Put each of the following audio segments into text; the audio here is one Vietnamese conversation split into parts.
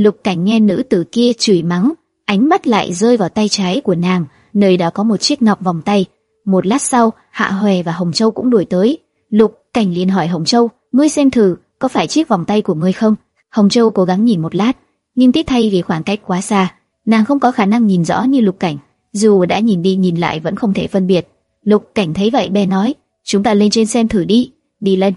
Lục Cảnh nghe nữ tử kia chửi mắng, ánh mắt lại rơi vào tay trái của nàng, nơi đó có một chiếc ngọc vòng tay. Một lát sau, Hạ Hoè và Hồng Châu cũng đuổi tới. Lục Cảnh liền hỏi Hồng Châu, ngươi xem thử, có phải chiếc vòng tay của ngươi không? Hồng Châu cố gắng nhìn một lát, nhưng tiếc thay vì khoảng cách quá xa, nàng không có khả năng nhìn rõ như Lục Cảnh. Dù đã nhìn đi nhìn lại vẫn không thể phân biệt. Lục Cảnh thấy vậy bèn nói, chúng ta lên trên xem thử đi. Đi lên.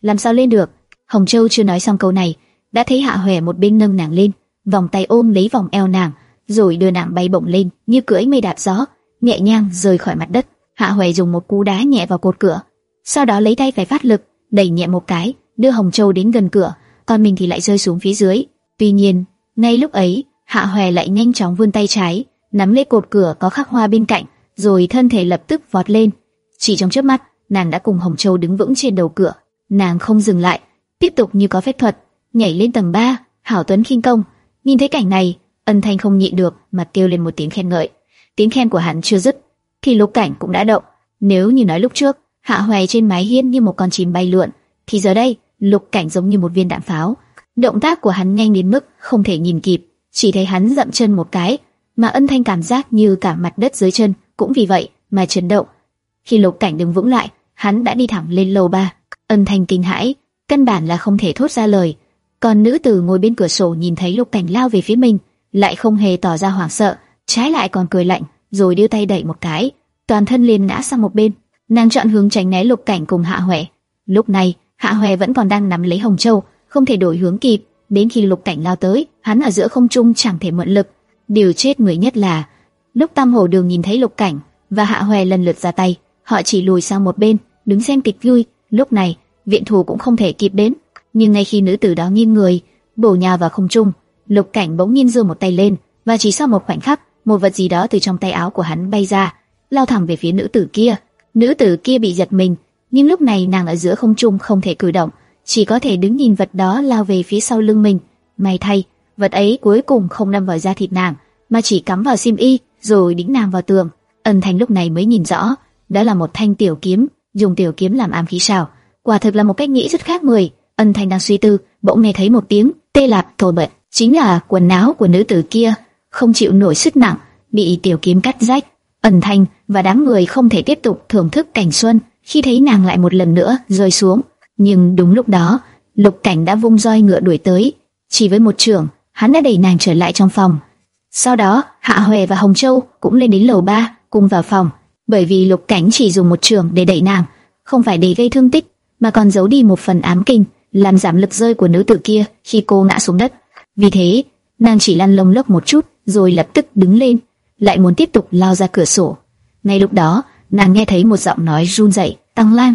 Làm sao lên được? Hồng Châu chưa nói xong câu này, đã thấy Hạ Hoè một bên nâng nàng lên, vòng tay ôm lấy vòng eo nàng, rồi đưa nàng bay bổng lên như cưỡi mây đạp gió, nhẹ nhàng rời khỏi mặt đất. Hạ Hoè dùng một cú đá nhẹ vào cột cửa, sau đó lấy tay phải phát lực, đẩy nhẹ một cái, đưa Hồng Châu đến gần cửa, còn mình thì lại rơi xuống phía dưới. Tuy nhiên, ngay lúc ấy, Hạ Hoè lại nhanh chóng vươn tay trái, nắm lấy cột cửa có khắc hoa bên cạnh, rồi thân thể lập tức vọt lên. Chỉ trong chớp mắt, nàng đã cùng Hồng Châu đứng vững trên đầu cửa. Nàng không dừng lại, tiếp tục như có phép thuật, nhảy lên tầng 3, Hảo Tuấn khinh công. Nhìn thấy cảnh này, Ân Thanh không nhịn được mà kêu lên một tiếng khen ngợi. Tiếng khen của hắn chưa dứt, thì Lục Cảnh cũng đã động. Nếu như nói lúc trước, Hạ Hoè trên mái hiên như một con chim bay lượn, thì giờ đây, Lục Cảnh giống như một viên đạn pháo. Động tác của hắn nhanh đến mức không thể nhìn kịp, chỉ thấy hắn dậm chân một cái, mà Ân Thanh cảm giác như cả mặt đất dưới chân cũng vì vậy mà chấn động. Khi Lục Cảnh đứng vững lại, hắn đã đi thẳng lên lầu ba. Ân Thanh kinh hãi, căn bản là không thể thốt ra lời. Còn nữ tử ngồi bên cửa sổ nhìn thấy Lục Cảnh lao về phía mình, lại không hề tỏ ra hoảng sợ, trái lại còn cười lạnh, rồi đưa tay đẩy một cái, toàn thân liền ngã sang một bên. Nàng chọn hướng tránh né Lục Cảnh cùng Hạ Huệ. Lúc này, Hạ Huệ vẫn còn đang nắm lấy Hồng Châu, không thể đổi hướng kịp. Đến khi Lục Cảnh lao tới, hắn ở giữa không trung chẳng thể mượn lực. Điều chết người nhất là lúc Tam Hổ Đường nhìn thấy Lục Cảnh và Hạ Huệ lần lượt ra tay, họ chỉ lùi sang một bên, đứng xem kịch vui. Lúc này, viện thủ cũng không thể kịp đến. Nhưng ngay khi nữ tử đó nghiêng người, bổ nhào vào không trung, Lục Cảnh bỗng nhiên giơ một tay lên, và chỉ sau một khoảnh khắc, một vật gì đó từ trong tay áo của hắn bay ra, lao thẳng về phía nữ tử kia. Nữ tử kia bị giật mình, nhưng lúc này nàng ở giữa không trung không thể cử động, chỉ có thể đứng nhìn vật đó lao về phía sau lưng mình. May thay, vật ấy cuối cùng không đâm vào da thịt nàng, mà chỉ cắm vào xiêm y, rồi đính nàng vào tường. Ân Thanh lúc này mới nhìn rõ, đó là một thanh tiểu kiếm, dùng tiểu kiếm làm ám khí sao? Quả thực là một cách nghĩ rất khác người. Ân Thanh đang suy tư, bỗng nghe thấy một tiếng tê lạp thổi bật, chính là quần áo của nữ tử kia không chịu nổi sức nặng, bị tiểu kiếm cắt rách. Ân Thanh và đám người không thể tiếp tục thưởng thức cảnh xuân khi thấy nàng lại một lần nữa rơi xuống. Nhưng đúng lúc đó, Lục Cảnh đã vung roi ngựa đuổi tới, chỉ với một trường, hắn đã đẩy nàng trở lại trong phòng. Sau đó, Hạ Huệ và Hồng Châu cũng lên đến lầu ba cùng vào phòng, bởi vì Lục Cảnh chỉ dùng một trường để đẩy nàng, không phải để gây thương tích, mà còn giấu đi một phần ám kinh, làm giảm lực rơi của nữ tử kia khi cô ngã xuống đất. Vì thế, nàng chỉ lăn lông lốc một chút, rồi lập tức đứng lên, lại muốn tiếp tục lao ra cửa sổ. Ngay lúc đó, nàng nghe thấy một giọng nói run rẩy, "Tăng Lan,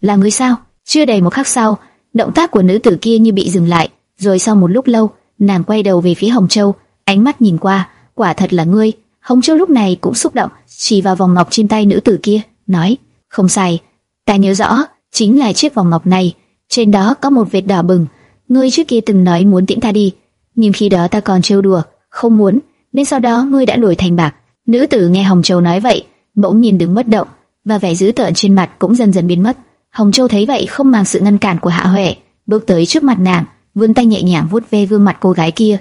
là người sao?" Chưa đầy một khắc sau, động tác của nữ tử kia như bị dừng lại, rồi sau một lúc lâu, nàng quay đầu về phía Hồng Châu, ánh mắt nhìn qua, quả thật là ngươi. Hồng Châu lúc này cũng xúc động, chỉ vào vòng ngọc trên tay nữ tử kia, nói: "Không sai, ta nhớ rõ, chính là chiếc vòng ngọc này, trên đó có một vệt đỏ bừng. Ngươi trước kia từng nói muốn tiễn ta đi, nhưng khi đó ta còn trêu đùa, không muốn, nên sau đó ngươi đã đổi thành bạc." Nữ tử nghe Hồng Châu nói vậy, bỗng nhìn đứng bất động, và vẻ dữ tợn trên mặt cũng dần dần biến mất. Hồng Châu thấy vậy không màng sự ngăn cản của Hạ Huệ, bước tới trước mặt nàng, vươn tay nhẹ nhàng vuốt ve gương mặt cô gái kia.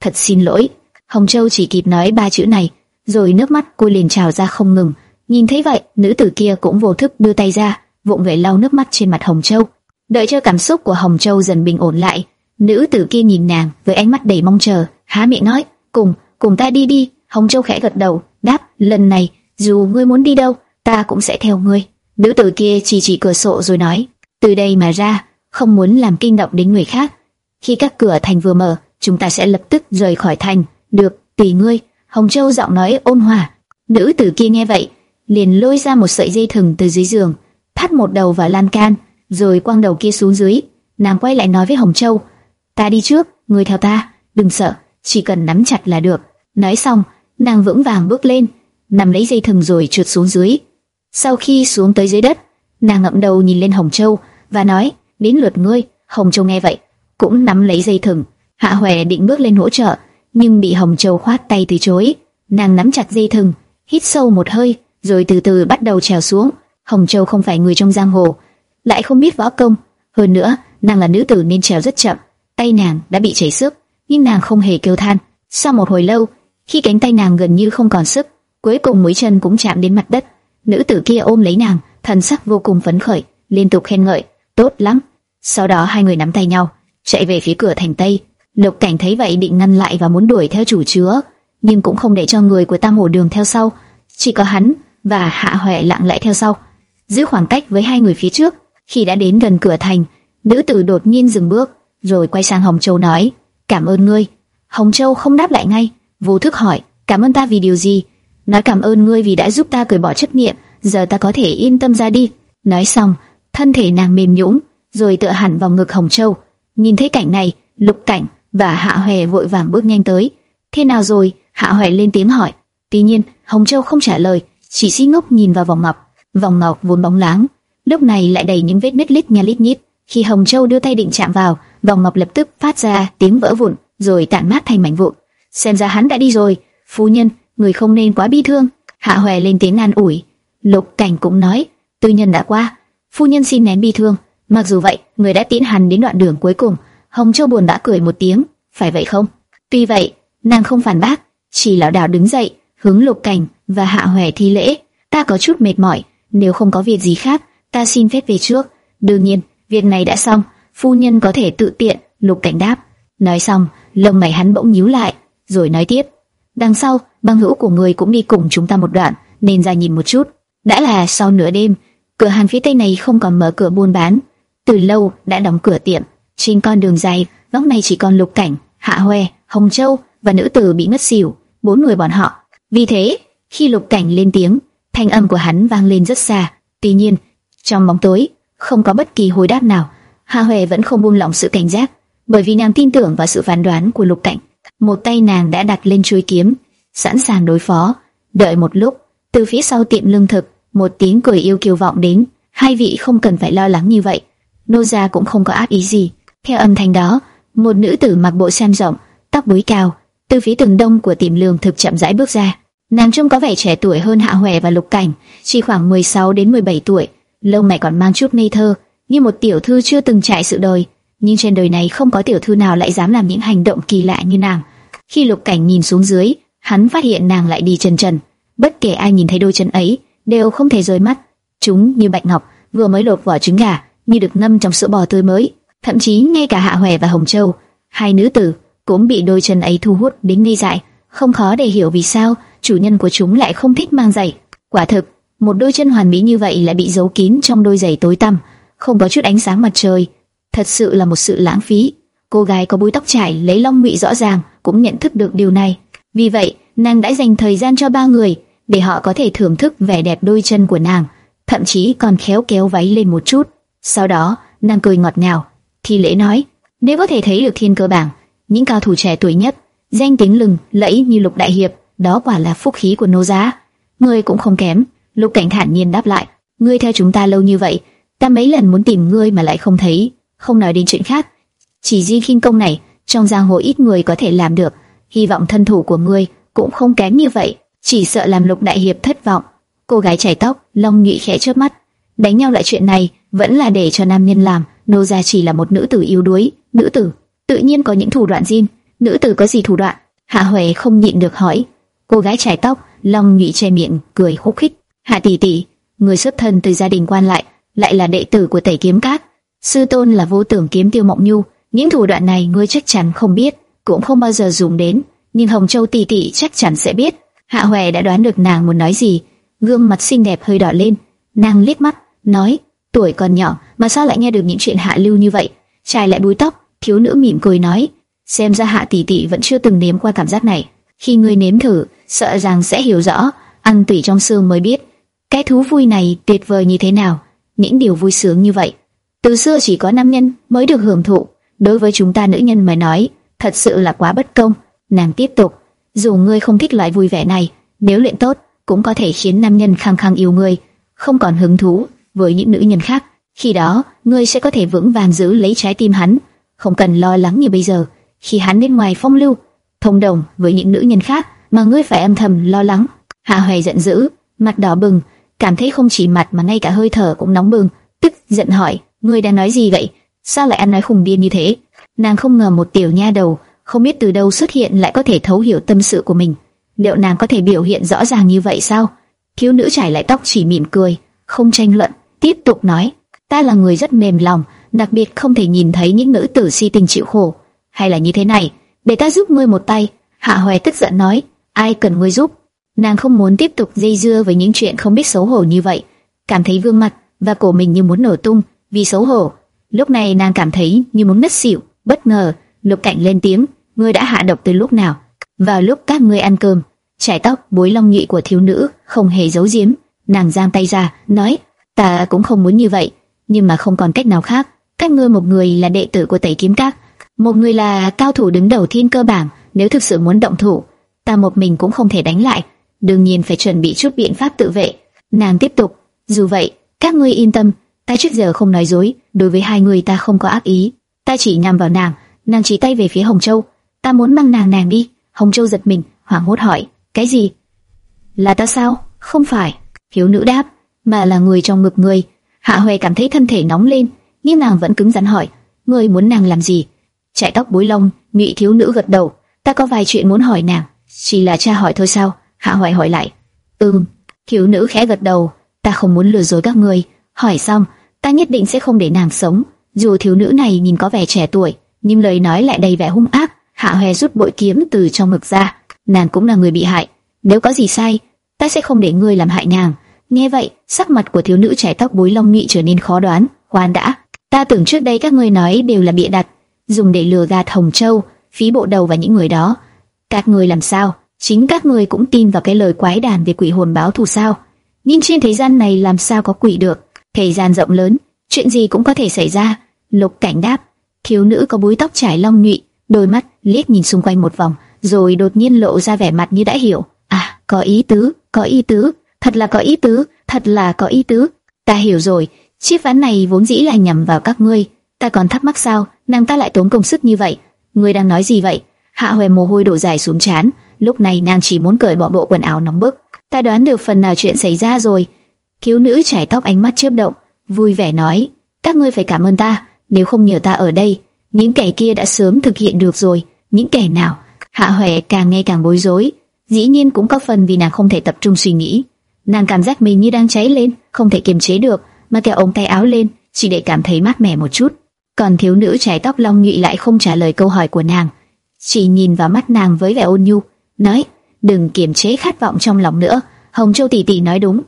"Thật xin lỗi." Hồng Châu chỉ kịp nói ba chữ này, rồi nước mắt cô liền trào ra không ngừng. Nhìn thấy vậy, nữ tử kia cũng vô thức đưa tay ra, vụng về lau nước mắt trên mặt Hồng Châu. Đợi cho cảm xúc của Hồng Châu dần bình ổn lại, nữ tử kia nhìn nàng với ánh mắt đầy mong chờ, há miệng nói: "Cùng, cùng ta đi đi." Hồng Châu khẽ gật đầu, đáp: "Lần này, dù ngươi muốn đi đâu, ta cũng sẽ theo ngươi." Nữ tử kia chỉ chỉ cửa sổ rồi nói, từ đây mà ra, không muốn làm kinh động đến người khác. Khi các cửa thành vừa mở, chúng ta sẽ lập tức rời khỏi thành. Được, tùy ngươi. Hồng Châu giọng nói ôn hòa. Nữ tử kia nghe vậy, liền lôi ra một sợi dây thừng từ dưới giường, thắt một đầu vào lan can, rồi quăng đầu kia xuống dưới. Nàng quay lại nói với Hồng Châu, ta đi trước, ngươi theo ta, đừng sợ, chỉ cần nắm chặt là được. Nói xong, nàng vững vàng bước lên, nằm lấy dây thừng rồi trượt xuống dưới. Sau khi xuống tới dưới đất, nàng ngậm đầu nhìn lên Hồng Châu và nói: "Đến lượt ngươi." Hồng Châu nghe vậy, cũng nắm lấy dây thừng. Hạ Hoè định bước lên hỗ trợ, nhưng bị Hồng Châu khoát tay từ chối. Nàng nắm chặt dây thừng, hít sâu một hơi, rồi từ từ bắt đầu trèo xuống. Hồng Châu không phải người trong giang hồ, lại không biết võ công, hơn nữa, nàng là nữ tử nên trèo rất chậm, tay nàng đã bị chảy xước. nhưng nàng không hề kêu than. Sau một hồi lâu, khi cánh tay nàng gần như không còn sức, cuối cùng mũi chân cũng chạm đến mặt đất, nữ tử kia ôm lấy nàng, thần sắc vô cùng phấn khởi, liên tục khen ngợi, tốt lắm. Sau đó hai người nắm tay nhau, chạy về phía cửa thành tây. Lục Cảnh thấy vậy định ngăn lại và muốn đuổi theo chủ chứa, nhưng cũng không để cho người của Tam Hổ Đường theo sau, chỉ có hắn và Hạ Hoè lặng lẽ theo sau, giữ khoảng cách với hai người phía trước. Khi đã đến gần cửa thành, nữ tử đột nhiên dừng bước, rồi quay sang Hồng Châu nói: "Cảm ơn ngươi." Hồng Châu không đáp lại ngay, vô thức hỏi: "Cảm ơn ta vì điều gì?" Nói cảm ơn ngươi vì đã giúp ta cởi bỏ chấp niệm, giờ ta có thể yên tâm ra đi. Nói xong, thân thể nàng mềm nhũn, rồi tựa hẳn vào ngực Hồng Châu. Nhìn thấy cảnh này, Lục Cảnh và Hạ Hoè vội vàng bước nhanh tới. Thế nào rồi? Hạ Hoè lên tiếng hỏi. Tuy nhiên, Hồng Châu không trả lời, chỉ si ngốc nhìn vào vòng ngọc. Vòng ngọc vốn bóng láng, lúc này lại đầy những vết nứt lít nha lít nhít. Khi Hồng Châu đưa tay định chạm vào, vòng ngọc lập tức phát ra tiếng vỡ vụn, rồi tản mát thành mảnh vụn. Xem ra hắn đã đi rồi, phu nhân, người không nên quá bi thương. Hạ Hoè lên tiếng an ủi. Lục Cảnh cũng nói, tư nhân đã qua, phu nhân xin nén bi thương. Mặc dù vậy, người đã tiến hành đến đoạn đường cuối cùng. Hồng Châu buồn đã cười một tiếng, phải vậy không? Tuy vậy, nàng không phản bác, chỉ lão đảo đứng dậy, hướng Lục Cảnh và Hạ Hoè thi lễ. Ta có chút mệt mỏi, nếu không có việc gì khác, ta xin phép về trước. Đương nhiên, việc này đã xong, phu nhân có thể tự tiện. Lục Cảnh đáp. Nói xong, lông mày hắn bỗng nhíu lại, rồi nói tiếp. Đằng sau, băng hữu của người cũng đi cùng chúng ta một đoạn, nên ra nhìn một chút. Đã là sau nửa đêm, cửa hàng phía tây này không còn mở cửa buôn bán, từ lâu đã đóng cửa tiệm. Trên con đường dài, góc này chỉ còn Lục Cảnh, Hạ Hoè, Hồng Châu và nữ tử bị ngất xỉu, bốn người bọn họ. Vì thế, khi Lục Cảnh lên tiếng, thanh âm của hắn vang lên rất xa. Tuy nhiên, trong bóng tối, không có bất kỳ hồi đáp nào. hà huệ vẫn không buông lỏng sự cảnh giác, bởi vì nàng tin tưởng vào sự phán đoán của Lục Cảnh. Một tay nàng đã đặt lên chuôi kiếm, sẵn sàng đối phó. Đợi một lúc, từ phía sau tiệm lương thực, một tiếng cười yêu kiều vọng đến. Hai vị không cần phải lo lắng như vậy. Nô gia cũng không có ác ý gì. Theo âm thanh đó, một nữ tử mặc bộ sam rộng, tóc búi cao, từ phía tường đông của tiệm lương thực chậm rãi bước ra. Nàng trông có vẻ trẻ tuổi hơn Hạ huệ và Lục Cảnh, chỉ khoảng 16 đến 17 tuổi, lông mày còn mang chút ngây thơ, như một tiểu thư chưa từng trải sự đời. Nhưng trên đời này không có tiểu thư nào lại dám làm những hành động kỳ lạ như nàng. Khi Lục Cảnh nhìn xuống dưới, hắn phát hiện nàng lại đi chân trần. Bất kể ai nhìn thấy đôi chân ấy, đều không thể rời mắt. Chúng như bạch ngọc, vừa mới lột vỏ trứng gà, như được ngâm trong sữa bò tươi mới. Thậm chí ngay cả Hạ Hoè và Hồng Châu, hai nữ tử cũng bị đôi chân ấy thu hút đến ngây dại. Không khó để hiểu vì sao chủ nhân của chúng lại không thích mang giày. Quả thực, một đôi chân hoàn mỹ như vậy lại bị giấu kín trong đôi giày tối tăm, không có chút ánh sáng mặt trời. Thật sự là một sự lãng phí. Cô gái có búi tóc trải lấy long ngụy rõ ràng cũng nhận thức được điều này. Vì vậy, nàng đã dành thời gian cho ba người để họ có thể thưởng thức vẻ đẹp đôi chân của nàng, thậm chí còn khéo kéo váy lên một chút. Sau đó, nàng cười ngọt ngào, thi lễ nói: nếu có thể thấy được thiên cơ bảng, những cao thủ trẻ tuổi nhất, danh tiếng lừng lẫy như Lục Đại Hiệp, đó quả là phúc khí của nô giá. người cũng không kém. Lục Cảnh thản nhiên đáp lại: ngươi theo chúng ta lâu như vậy, ta mấy lần muốn tìm ngươi mà lại không thấy. Không nói đến chuyện khác, chỉ riêng khinh công này, trong giang hồ ít người có thể làm được. Hy vọng thân thủ của ngươi cũng không kém như vậy, chỉ sợ làm Lục Đại Hiệp thất vọng. Cô gái chảy tóc, Long Nhụy khẽ chớp mắt, đánh nhau lại chuyện này vẫn là để cho nam nhân làm. Nô gia chỉ là một nữ tử yếu đuối, nữ tử tự nhiên có những thủ đoạn riêng. Nữ tử có gì thủ đoạn? Hạ Huệ không nhịn được hỏi. Cô gái chải tóc, Long Nhụy che miệng cười khúc khích. Hạ tỷ tỷ, người xuất thân từ gia đình quan lại, lại là đệ tử của Tẩy Kiếm Các, sư tôn là vô tưởng kiếm tiêu mộng nhu. Những thủ đoạn này ngươi chắc chắn không biết, cũng không bao giờ dùng đến, nhưng Hồng Châu tỷ tỷ chắc chắn sẽ biết. Hạ hoè đã đoán được nàng muốn nói gì, gương mặt xinh đẹp hơi đỏ lên, nàng liếc mắt, nói: tuổi còn nhỏ mà sao lại nghe được những chuyện hạ lưu như vậy? Trai lại búi tóc, thiếu nữ mỉm cười nói: xem ra hạ tỷ tỷ vẫn chưa từng nếm qua cảm giác này. Khi ngươi nếm thử, sợ rằng sẽ hiểu rõ, ăn tủy trong xương mới biết cái thú vui này tuyệt vời như thế nào. Những điều vui sướng như vậy, từ xưa chỉ có nam nhân mới được hưởng thụ. Đối với chúng ta nữ nhân mà nói, thật sự là quá bất công. Nàng tiếp tục, dù ngươi không thích loại vui vẻ này, nếu luyện tốt, cũng có thể khiến nam nhân khăng khăng yêu ngươi, không còn hứng thú với những nữ nhân khác. Khi đó, ngươi sẽ có thể vững vàng giữ lấy trái tim hắn, không cần lo lắng như bây giờ. Khi hắn bên ngoài phong lưu, thông đồng với những nữ nhân khác, mà ngươi phải âm thầm lo lắng. Hạ Hoài giận dữ, mặt đỏ bừng, cảm thấy không chỉ mặt mà ngay cả hơi thở cũng nóng bừng, tức giận hỏi: ngươi đang nói gì vậy? Sao lại ăn nói khùng điên như thế? Nàng không ngờ một tiểu nha đầu không biết từ đâu xuất hiện lại có thể thấu hiểu tâm sự của mình. Liệu nàng có thể biểu hiện rõ ràng như vậy sao? Thiếu nữ trải lại tóc chỉ mỉm cười, không tranh luận, tiếp tục nói: "Ta là người rất mềm lòng, đặc biệt không thể nhìn thấy những nữ tử si tình chịu khổ. Hay là như thế này, để ta giúp ngươi một tay." Hạ Hoè tức giận nói: "Ai cần ngươi giúp?" Nàng không muốn tiếp tục dây dưa với những chuyện không biết xấu hổ như vậy, cảm thấy gương mặt và cổ mình như muốn nổ tung vì xấu hổ. Lúc này nàng cảm thấy như muốn ngất xỉu, bất ngờ, Lục Cảnh lên tiếng, "Ngươi đã hạ độc từ lúc nào?" "Vào lúc các ngươi ăn cơm." Chải tóc, bối long nhụy của thiếu nữ không hề giấu giếm, nàng giang tay ra, nói: "Ta cũng không muốn như vậy, nhưng mà không còn cách nào khác. Các ngươi một người là đệ tử của Tẩy Kiếm Các, một người là cao thủ đứng đầu thiên cơ bảng, nếu thực sự muốn động thủ, ta một mình cũng không thể đánh lại, đương nhiên phải chuẩn bị chút biện pháp tự vệ." Nàng tiếp tục, "Dù vậy, các ngươi yên tâm, ta trước giờ không nói dối, đối với hai người ta không có ác ý, ta chỉ nhằm vào nàng." Nàng chỉ tay về phía Hồng Châu, "Ta muốn mang nàng nàng đi." Hồng Châu giật mình, hoảng hốt hỏi, "Cái gì?" "Là ta sao?" "Không phải." Thiếu nữ đáp, "Mà là người trong ngực người Hạ Huệ cảm thấy thân thể nóng lên, nhưng nàng vẫn cứng rắn hỏi, "Ngươi muốn nàng làm gì?" Chạy tóc búi lông, ngụy thiếu nữ gật đầu, "Ta có vài chuyện muốn hỏi nàng." "Chỉ là cha hỏi thôi sao?" Hạ hoài hỏi lại. "Ừm." Thiếu nữ khẽ gật đầu, "Ta không muốn lừa dối các ngươi." Hỏi xong, ta nhất định sẽ không để nàng sống. Dù thiếu nữ này nhìn có vẻ trẻ tuổi, nhưng lời nói lại đầy vẻ hung ác. Hạ Hoè rút bội kiếm từ trong ngực ra, nàng cũng là người bị hại, nếu có gì sai, ta sẽ không để ngươi làm hại nàng. Nghe vậy, sắc mặt của thiếu nữ trẻ tóc búi long nghị trở nên khó đoán. Khoan đã, ta tưởng trước đây các ngươi nói đều là bịa đặt, dùng để lừa gạt Hồng Châu, phí bộ đầu và những người đó. Các ngươi làm sao? Chính các người cũng tin vào cái lời quái đàn về quỷ hồn báo thù sao? Nhưng trên thế gian này làm sao có quỷ được? Thời gian rộng lớn, chuyện gì cũng có thể xảy ra. Lục Cảnh đáp, thiếu nữ có búi tóc trải long nhụy, đôi mắt liếc nhìn xung quanh một vòng, rồi đột nhiên lộ ra vẻ mặt như đã hiểu. À, có ý tứ, có ý tứ, thật là có ý tứ, thật là có ý tứ. Ta hiểu rồi, chiếc ván này vốn dĩ là nhằm vào các ngươi. Ta còn thắc mắc sao, nàng ta lại tốn công sức như vậy. Ngươi đang nói gì vậy? Hạ Hoè mồ hôi đổ dài xuống trán, lúc này nàng chỉ muốn cởi bỏ bộ quần áo nóng bức. Ta đoán được phần nào chuyện xảy ra rồi. Thiếu nữ trải tóc ánh mắt chớp động, vui vẻ nói: các ngươi phải cảm ơn ta, nếu không nhờ ta ở đây, những kẻ kia đã sớm thực hiện được rồi. Những kẻ nào? Hạ Huệ càng nghe càng bối rối, dĩ nhiên cũng có phần vì nàng không thể tập trung suy nghĩ. Nàng cảm giác mình như đang cháy lên, không thể kiềm chế được, mà kéo ống tay áo lên, chỉ để cảm thấy mát mẻ một chút. Còn thiếu nữ trái tóc long nhụy lại không trả lời câu hỏi của nàng, chỉ nhìn vào mắt nàng với vẻ ôn nhu, nói: đừng kiềm chế khát vọng trong lòng nữa. Hồng Châu tỷ tỷ nói đúng,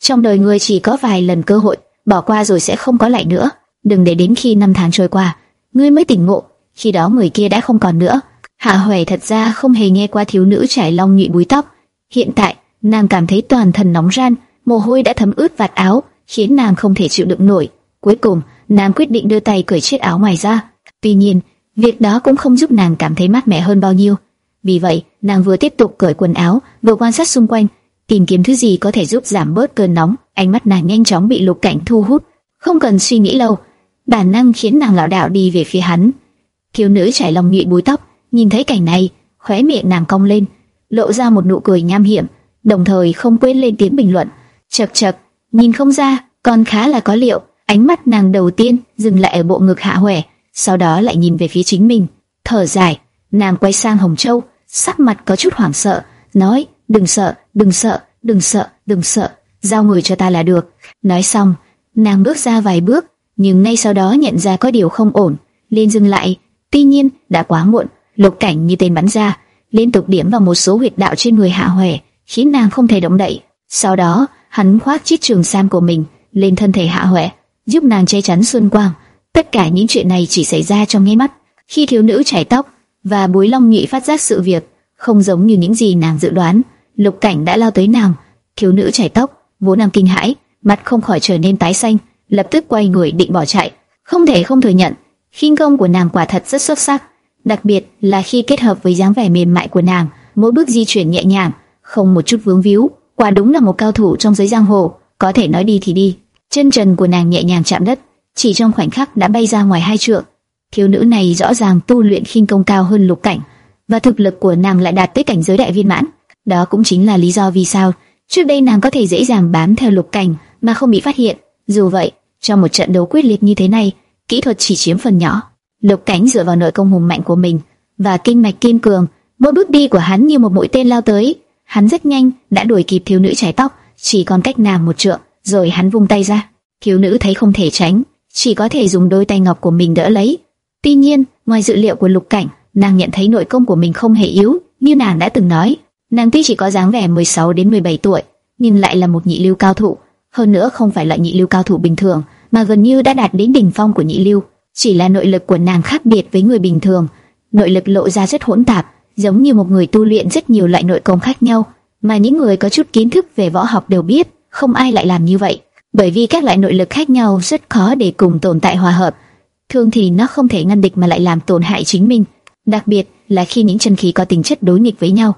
trong đời người chỉ có vài lần cơ hội, bỏ qua rồi sẽ không có lại nữa. Đừng để đến khi năm tháng trôi qua, ngươi mới tỉnh ngộ, khi đó người kia đã không còn nữa. Hạ Huệ thật ra không hề nghe qua thiếu nữ trải long nhụy búi tóc. Hiện tại, nàng cảm thấy toàn thân nóng ran, mồ hôi đã thấm ướt vạt áo, khiến nàng không thể chịu đựng nổi. Cuối cùng, nàng quyết định đưa tay cởi chiếc áo ngoài ra. Tuy nhiên, việc đó cũng không giúp nàng cảm thấy mát mẻ hơn bao nhiêu. Vì vậy, nàng vừa tiếp tục cởi quần áo, vừa quan sát xung quanh, tìm kiếm thứ gì có thể giúp giảm bớt cơn nóng. Ánh mắt nàng nhanh chóng bị lục cảnh thu hút, không cần suy nghĩ lâu, bản năng khiến nàng lảo đảo đi về phía hắn. Thiếu nữ trải lòng nhụy búi tóc, nhìn thấy cảnh này, khóe miệng nàng cong lên, lộ ra một nụ cười nham hiểm, đồng thời không quên lên tiếng bình luận. Chậc chậc, nhìn không ra, còn khá là có liệu. Ánh mắt nàng đầu tiên dừng lại ở bộ ngực hạ huệ, sau đó lại nhìn về phía chính mình, thở dài. Nàng quay sang Hồng Châu, sắc mặt có chút hoảng sợ, nói: đừng sợ, đừng sợ, đừng sợ, đừng sợ, giao người cho ta là được. Nói xong, nàng bước ra vài bước, nhưng ngay sau đó nhận ra có điều không ổn, liền dừng lại. Tuy nhiên, đã quá muộn, lục cảnh như tên bắn ra, liên tục điểm vào một số huyệt đạo trên người Hạ hoè, khiến nàng không thể động đậy. Sau đó, hắn khoác chiếc trường sam của mình lên thân thể Hạ hoè, giúp nàng che chắn xuân quang. Tất cả những chuyện này chỉ xảy ra trong nháy mắt. Khi thiếu nữ chải tóc và bối long nhị phát giác sự việc, không giống như những gì nàng dự đoán, lục cảnh đã lao tới nàng. Thiếu nữ chảy tóc, vốn nàng kinh hãi, mặt không khỏi trở nên tái xanh, lập tức quay người định bỏ chạy. Không thể không thừa nhận, khinh công của nàng quả thật rất xuất sắc, đặc biệt là khi kết hợp với dáng vẻ mềm mại của nàng, mỗi bước di chuyển nhẹ nhàng, không một chút vướng víu, quả đúng là một cao thủ trong giới giang hồ, có thể nói đi thì đi. Chân trần của nàng nhẹ nhàng chạm đất, chỉ trong khoảnh khắc đã bay ra ngoài hai trượng. Thiếu nữ này rõ ràng tu luyện khinh công cao hơn Lục Cảnh, và thực lực của nàng lại đạt tới cảnh giới đại viên mãn. Đó cũng chính là lý do vì sao trước đây nàng có thể dễ dàng bám theo Lục Cảnh mà không bị phát hiện. Dù vậy, trong một trận đấu quyết liệt như thế này, kỹ thuật chỉ chiếm phần nhỏ. Lục Cảnh dựa vào nội công hùng mạnh của mình và kinh mạch kiên cường. Mỗi bước đi của hắn như một mũi tên lao tới. Hắn rất nhanh đã đuổi kịp thiếu nữ trái tóc, chỉ còn cách nàng một trượng, rồi hắn vung tay ra. Thiếu nữ thấy không thể tránh, chỉ có thể dùng đôi tay ngọc của mình đỡ lấy. Tuy nhiên, ngoài dự liệu của Lục Cảnh, nàng nhận thấy nội công của mình không hề yếu, như nàng đã từng nói. Nàng tuy chỉ có dáng vẻ 16 đến 17 tuổi, nhưng lại là một nhị lưu cao thủ, hơn nữa không phải loại nhị lưu cao thủ bình thường, mà gần như đã đạt đến đỉnh phong của nhị lưu. Chỉ là nội lực của nàng khác biệt với người bình thường, nội lực lộ ra rất hỗn tạp, giống như một người tu luyện rất nhiều loại nội công khác nhau, mà những người có chút kiến thức về võ học đều biết, không ai lại làm như vậy, bởi vì các loại nội lực khác nhau rất khó để cùng tồn tại hòa hợp. Thường thì nó không thể ngăn địch mà lại làm tổn hại chính mình, đặc biệt là khi những chân khí có tính chất đối nghịch với nhau,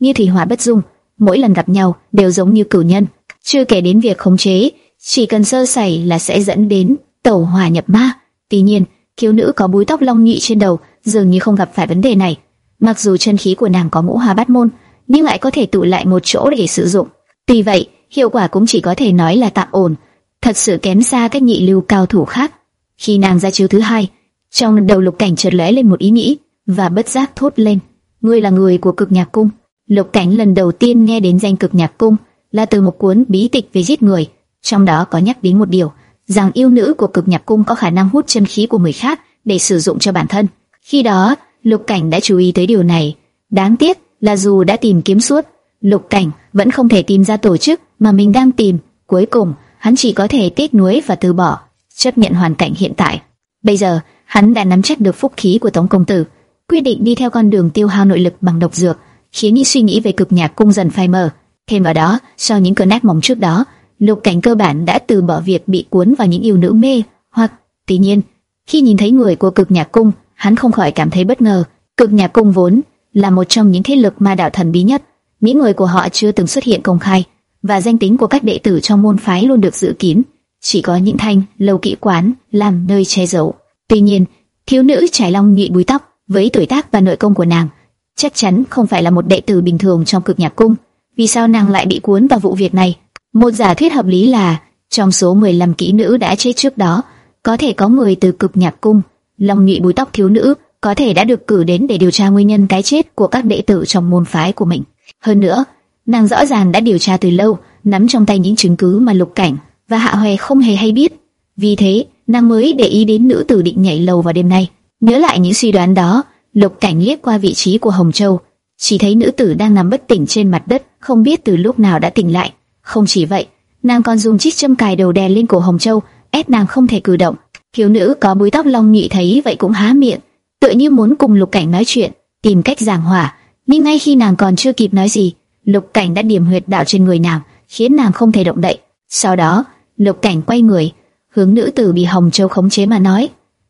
như thủy hỏa bất dung, mỗi lần gặp nhau đều giống như cửu nhân, chưa kể đến việc khống chế, chỉ cần sơ sẩy là sẽ dẫn đến tẩu hỏa nhập ma. Tuy nhiên, thiếu nữ có búi tóc long nhị trên đầu dường như không gặp phải vấn đề này. Mặc dù chân khí của nàng có ngũ hòa bát môn, nhưng lại có thể tụ lại một chỗ để sử dụng. Tuy vậy, hiệu quả cũng chỉ có thể nói là tạm ổn, thật sự kém xa các nhị lưu cao thủ khác. Khi nàng ra chiếu thứ hai, trong đầu lục cảnh chợt lóe lên một ý nghĩ và bất giác thốt lên: ngươi là người của cực nhạc cung. Lục cảnh lần đầu tiên nghe đến danh cực nhạc cung là từ một cuốn bí tịch về giết người, trong đó có nhắc đến một điều rằng yêu nữ của cực nhạc cung có khả năng hút chân khí của người khác để sử dụng cho bản thân. Khi đó, Lục Cảnh đã chú ý tới điều này. Đáng tiếc là dù đã tìm kiếm suốt, Lục Cảnh vẫn không thể tìm ra tổ chức mà mình đang tìm. Cuối cùng, hắn chỉ có thể tiếc nuối và từ bỏ, chấp nhận hoàn cảnh hiện tại. Bây giờ, hắn đã nắm chắc được phúc khí của Tống công tử, quyết định đi theo con đường tiêu hao nội lực bằng độc dược, khiến những suy nghĩ về cực nhạc cung dần phai mờ. Thêm vào đó, sau những cơn ác mộng trước đó, Lục Cảnh cơ bản đã từ bỏ việc bị cuốn vào những yêu nữ mê hoặc. Tuy nhiên, khi nhìn thấy người của cực nhạc cung, hắn không khỏi cảm thấy bất ngờ. Cực nhạc cung vốn là một trong những thế lực ma đạo thần bí nhất, những người của họ chưa từng xuất hiện công khai, và danh tính của các đệ tử trong môn phái luôn được giữ kín, chỉ có những thanh lâu kỵ quán làm nơi che giấu. Tuy nhiên, thiếu nữ trải long nhị búi tóc với tuổi tác và nội công của nàng, chắc chắn không phải là một đệ tử bình thường trong cực nhạc cung. Vì sao nàng lại bị cuốn vào vụ việc này? Một giả thuyết hợp lý là trong số 15 kỹ nữ đã chết trước đó, có thể có người từ cực nhạc cung. Long nhị búi tóc thiếu nữ có thể đã được cử đến để điều tra nguyên nhân cái chết của các đệ tử trong môn phái của mình. Hơn nữa, nàng rõ ràng đã điều tra từ lâu, nắm trong tay những chứng cứ mà Lục Cảnh và Hạ Hoè không hề hay biết. Vì thế, nàng mới để ý đến nữ tử định nhảy lầu vào đêm nay. Nhớ lại những suy đoán đó, Lục Cảnh liếc qua vị trí của Hồng Châu, chỉ thấy nữ tử đang nằm bất tỉnh trên mặt đất, không biết từ lúc nào đã tỉnh lại. Không chỉ vậy, nàng còn dùng chiếc châm cài đầu đè lên cổ Hồng Châu, ép nàng không thể cử động. Thiếu nữ có búi tóc long nhị thấy vậy cũng há miệng, tựa như muốn cùng Lục Cảnh nói chuyện, tìm cách giảng hòa. Nhưng ngay khi nàng còn chưa kịp nói gì, Lục Cảnh đã điểm huyệt đạo trên người nàng, khiến nàng không thể động đậy. Sau đó, Lục Cảnh quay người, hướng nữ tử bị Hồng Châu khống chế mà nói: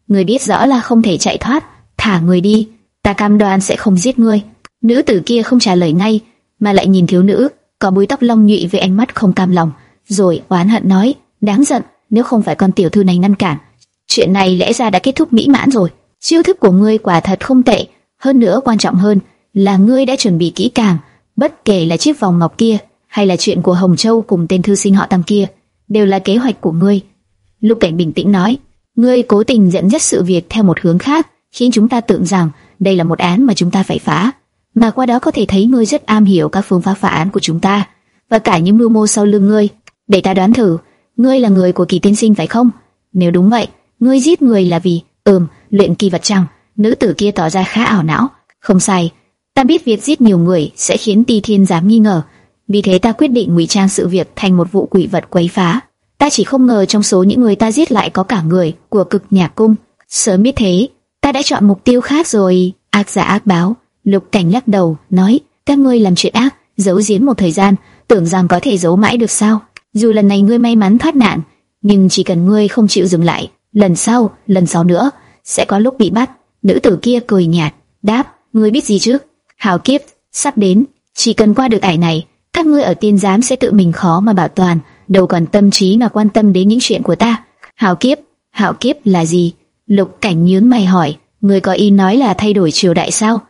"Người biết rõ là không thể chạy thoát, thả người đi, ta cam đoan sẽ không giết ngươi." Nữ tử kia không trả lời ngay, mà lại nhìn thiếu nữ có búi tóc long nhụy với ánh mắt không cam lòng, rồi oán hận nói: "Đáng giận, nếu không phải con tiểu thư này ngăn cản, chuyện này lẽ ra đã kết thúc mỹ mãn rồi. Chiêu thức của ngươi quả thật không tệ, hơn nữa quan trọng hơn là ngươi đã chuẩn bị kỹ càng, bất kể là chiếc vòng ngọc kia hay là chuyện của Hồng Châu cùng tên thư sinh họ Tam kia, đều là kế hoạch của ngươi." Lục Cảnh bình tĩnh nói: "Ngươi cố tình dẫn dắt sự việc theo một hướng khác, khiến chúng ta tưởng rằng đây là một án mà chúng ta phải phá." mà qua đó có thể thấy ngươi rất am hiểu các phương pháp phá án của chúng ta và cả những mưu mô sau lưng ngươi. Để ta đoán thử, ngươi là người của kỳ tiên sinh phải không? Nếu đúng vậy, ngươi giết người là vì ừm luyện kỳ vật chăng? Nữ tử kia tỏ ra khá ảo não. Không sai, ta biết việc giết nhiều người sẽ khiến Ti Thiên dám nghi ngờ, vì thế ta quyết định ngụy trang sự việc thành một vụ quỷ vật quấy phá. Ta chỉ không ngờ trong số những người ta giết lại có cả người của cực nhạc cung. Sớm biết thế, ta đã chọn mục tiêu khác rồi. Ác giả ác báo, Lục Cảnh lắc đầu, nói: các ngươi làm chuyện ác, giấu giếm một thời gian, tưởng rằng có thể giấu mãi được sao? Dù lần này ngươi may mắn thoát nạn, nhưng chỉ cần ngươi không chịu dừng lại, lần sau, lần sau nữa, sẽ có lúc bị bắt. Nữ tử kia cười nhạt, đáp: ngươi biết gì chứ? Hào kiếp sắp đến, chỉ cần qua được ải này, các ngươi ở tiên giám sẽ tự mình khó mà bảo toàn, đâu còn tâm trí mà quan tâm đến những chuyện của ta. hạo kiếp, hạo kiếp là gì? Lục Cảnh nhướng mày hỏi, ngươi có ý nói là thay đổi triều đại sao?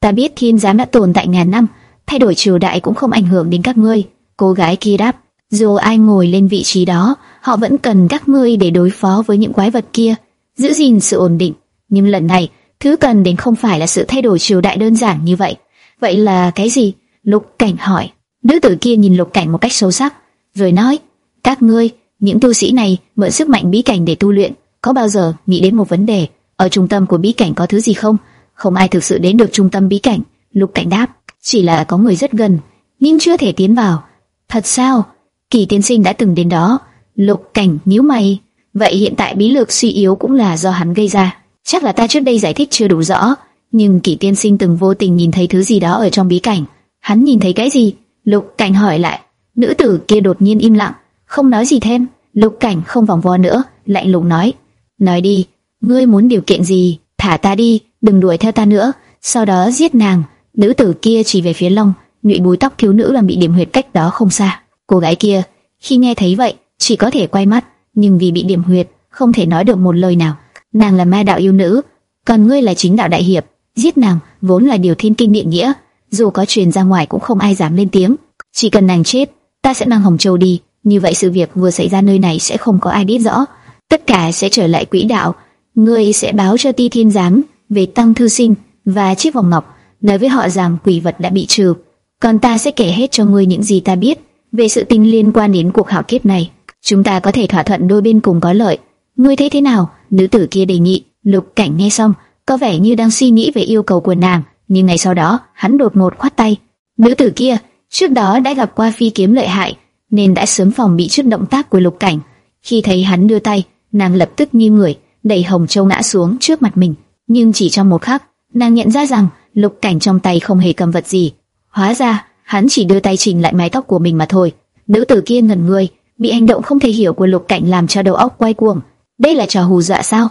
Ta biết thiên giám đã tồn tại ngàn năm, thay đổi triều đại cũng không ảnh hưởng đến các ngươi. Cô gái kia đáp, dù ai ngồi lên vị trí đó, họ vẫn cần các ngươi để đối phó với những quái vật kia, giữ gìn sự ổn định. Nhưng lần này, Thứ cần đến không phải là sự thay đổi triều đại đơn giản như vậy. Vậy là cái gì? Lục Cảnh hỏi. Nữ tử kia nhìn Lục Cảnh một cách sâu sắc, rồi nói: "Các ngươi, những tu sĩ này mượn sức mạnh bí cảnh để tu luyện, có bao giờ nghĩ đến một vấn đề, ở trung tâm của bí cảnh có thứ gì không? Không ai thực sự đến được trung tâm bí cảnh." Lục Cảnh đáp: "Chỉ là có người rất gần, nhưng chưa thể tiến vào." "Thật sao?" Kỳ tiên sinh đã từng đến đó. Lục Cảnh nhíu mày, vậy hiện tại bí lực suy yếu cũng là do hắn gây ra. Chắc là ta trước đây giải thích chưa đủ rõ, nhưng Kỳ tiên sinh từng vô tình nhìn thấy thứ gì đó ở trong bí cảnh. Hắn nhìn thấy cái gì? Lục Cảnh hỏi lại. Nữ tử kia đột nhiên im lặng, không nói gì thêm. Lục Cảnh không vòng vo nữa, lạnh lùng nói: "Nói đi, ngươi muốn điều kiện gì? Thả ta đi, đừng đuổi theo ta nữa." Sau đó giết nàng. Nữ tử kia chỉ về phía Long, nhụy búi tóc thiếu nữ đang bị điểm huyệt cách đó không xa. Cô gái kia khi nghe thấy vậy chỉ có thể quay mắt, nhưng vì bị điểm huyệt không thể nói được một lời nào. Nàng là ma đạo yêu nữ, còn ngươi là chính đạo đại hiệp, giết nàng vốn là điều thiên kinh địa nghĩa, dù có truyền ra ngoài cũng không ai dám lên tiếng. Chỉ cần nàng chết, ta sẽ mang Hồng Châu đi, như vậy sự việc vừa xảy ra nơi này sẽ không có ai biết rõ, tất cả sẽ trở lại quỹ đạo. Ngươi sẽ báo cho Ti Thiên giám về Tăng Thư Sinh và chiếc vòng ngọc, nói với họ rằng quỷ vật đã bị trừ, còn ta sẽ kể hết cho ngươi những gì ta biết về sự tình liên quan đến cuộc hạo kiếp này. Chúng ta có thể thỏa thuận đôi bên cùng có lợi. Ngươi thấy thế nào? Nữ tử kia đề nghị. Lục Cảnh nghe xong, có vẻ như đang suy nghĩ về yêu cầu của nàng, nhưng ngày sau đó, hắn đột ngột khoát tay. Nữ tử kia trước đó đã gặp qua phi kiếm lợi hại, nên đã sớm phòng bị trước động tác của Lục Cảnh. Khi thấy hắn đưa tay, nàng lập tức nghiêng người, đẩy Hồng Châu ngã xuống trước mặt mình. Nhưng chỉ trong một khắc, nàng nhận ra rằng Lục Cảnh trong tay không hề cầm vật gì. Hóa ra, hắn chỉ đưa tay chỉnh lại mái tóc của mình mà thôi. Nữ tử kia ngẩn người, bị hành động không thể hiểu của Lục Cảnh làm cho đầu óc quay cuồng. Đây là trò hù dọa sao?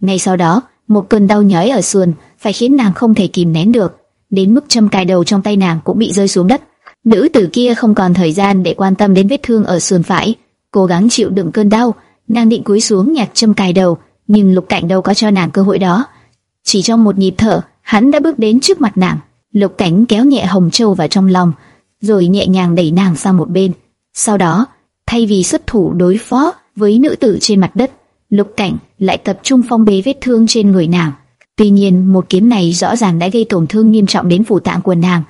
Ngay sau đó, một cơn đau nhói ở sườn phải khiến nàng không thể kìm nén được, đến mức châm cài đầu trong tay nàng cũng bị rơi xuống đất. Nữ tử kia không còn thời gian để quan tâm đến vết thương ở sườn phải, cố gắng chịu đựng cơn đau, nàng định cúi xuống nhặt châm cài đầu, nhưng Lục Cảnh đâu có cho nàng cơ hội đó. Chỉ trong một nhịp thở, hắn đã bước đến trước mặt nàng. Lục Cảnh kéo nhẹ Hồng Châu vào trong lòng, rồi nhẹ nhàng đẩy nàng sang một bên. Sau đó, thay vì xuất thủ đối phó với nữ tử trên mặt đất, Lục Cảnh lại tập trung phong bế vết thương trên người nàng. Tuy nhiên, một kiếm này rõ ràng đã gây tổn thương nghiêm trọng đến phủ tạng của nàng.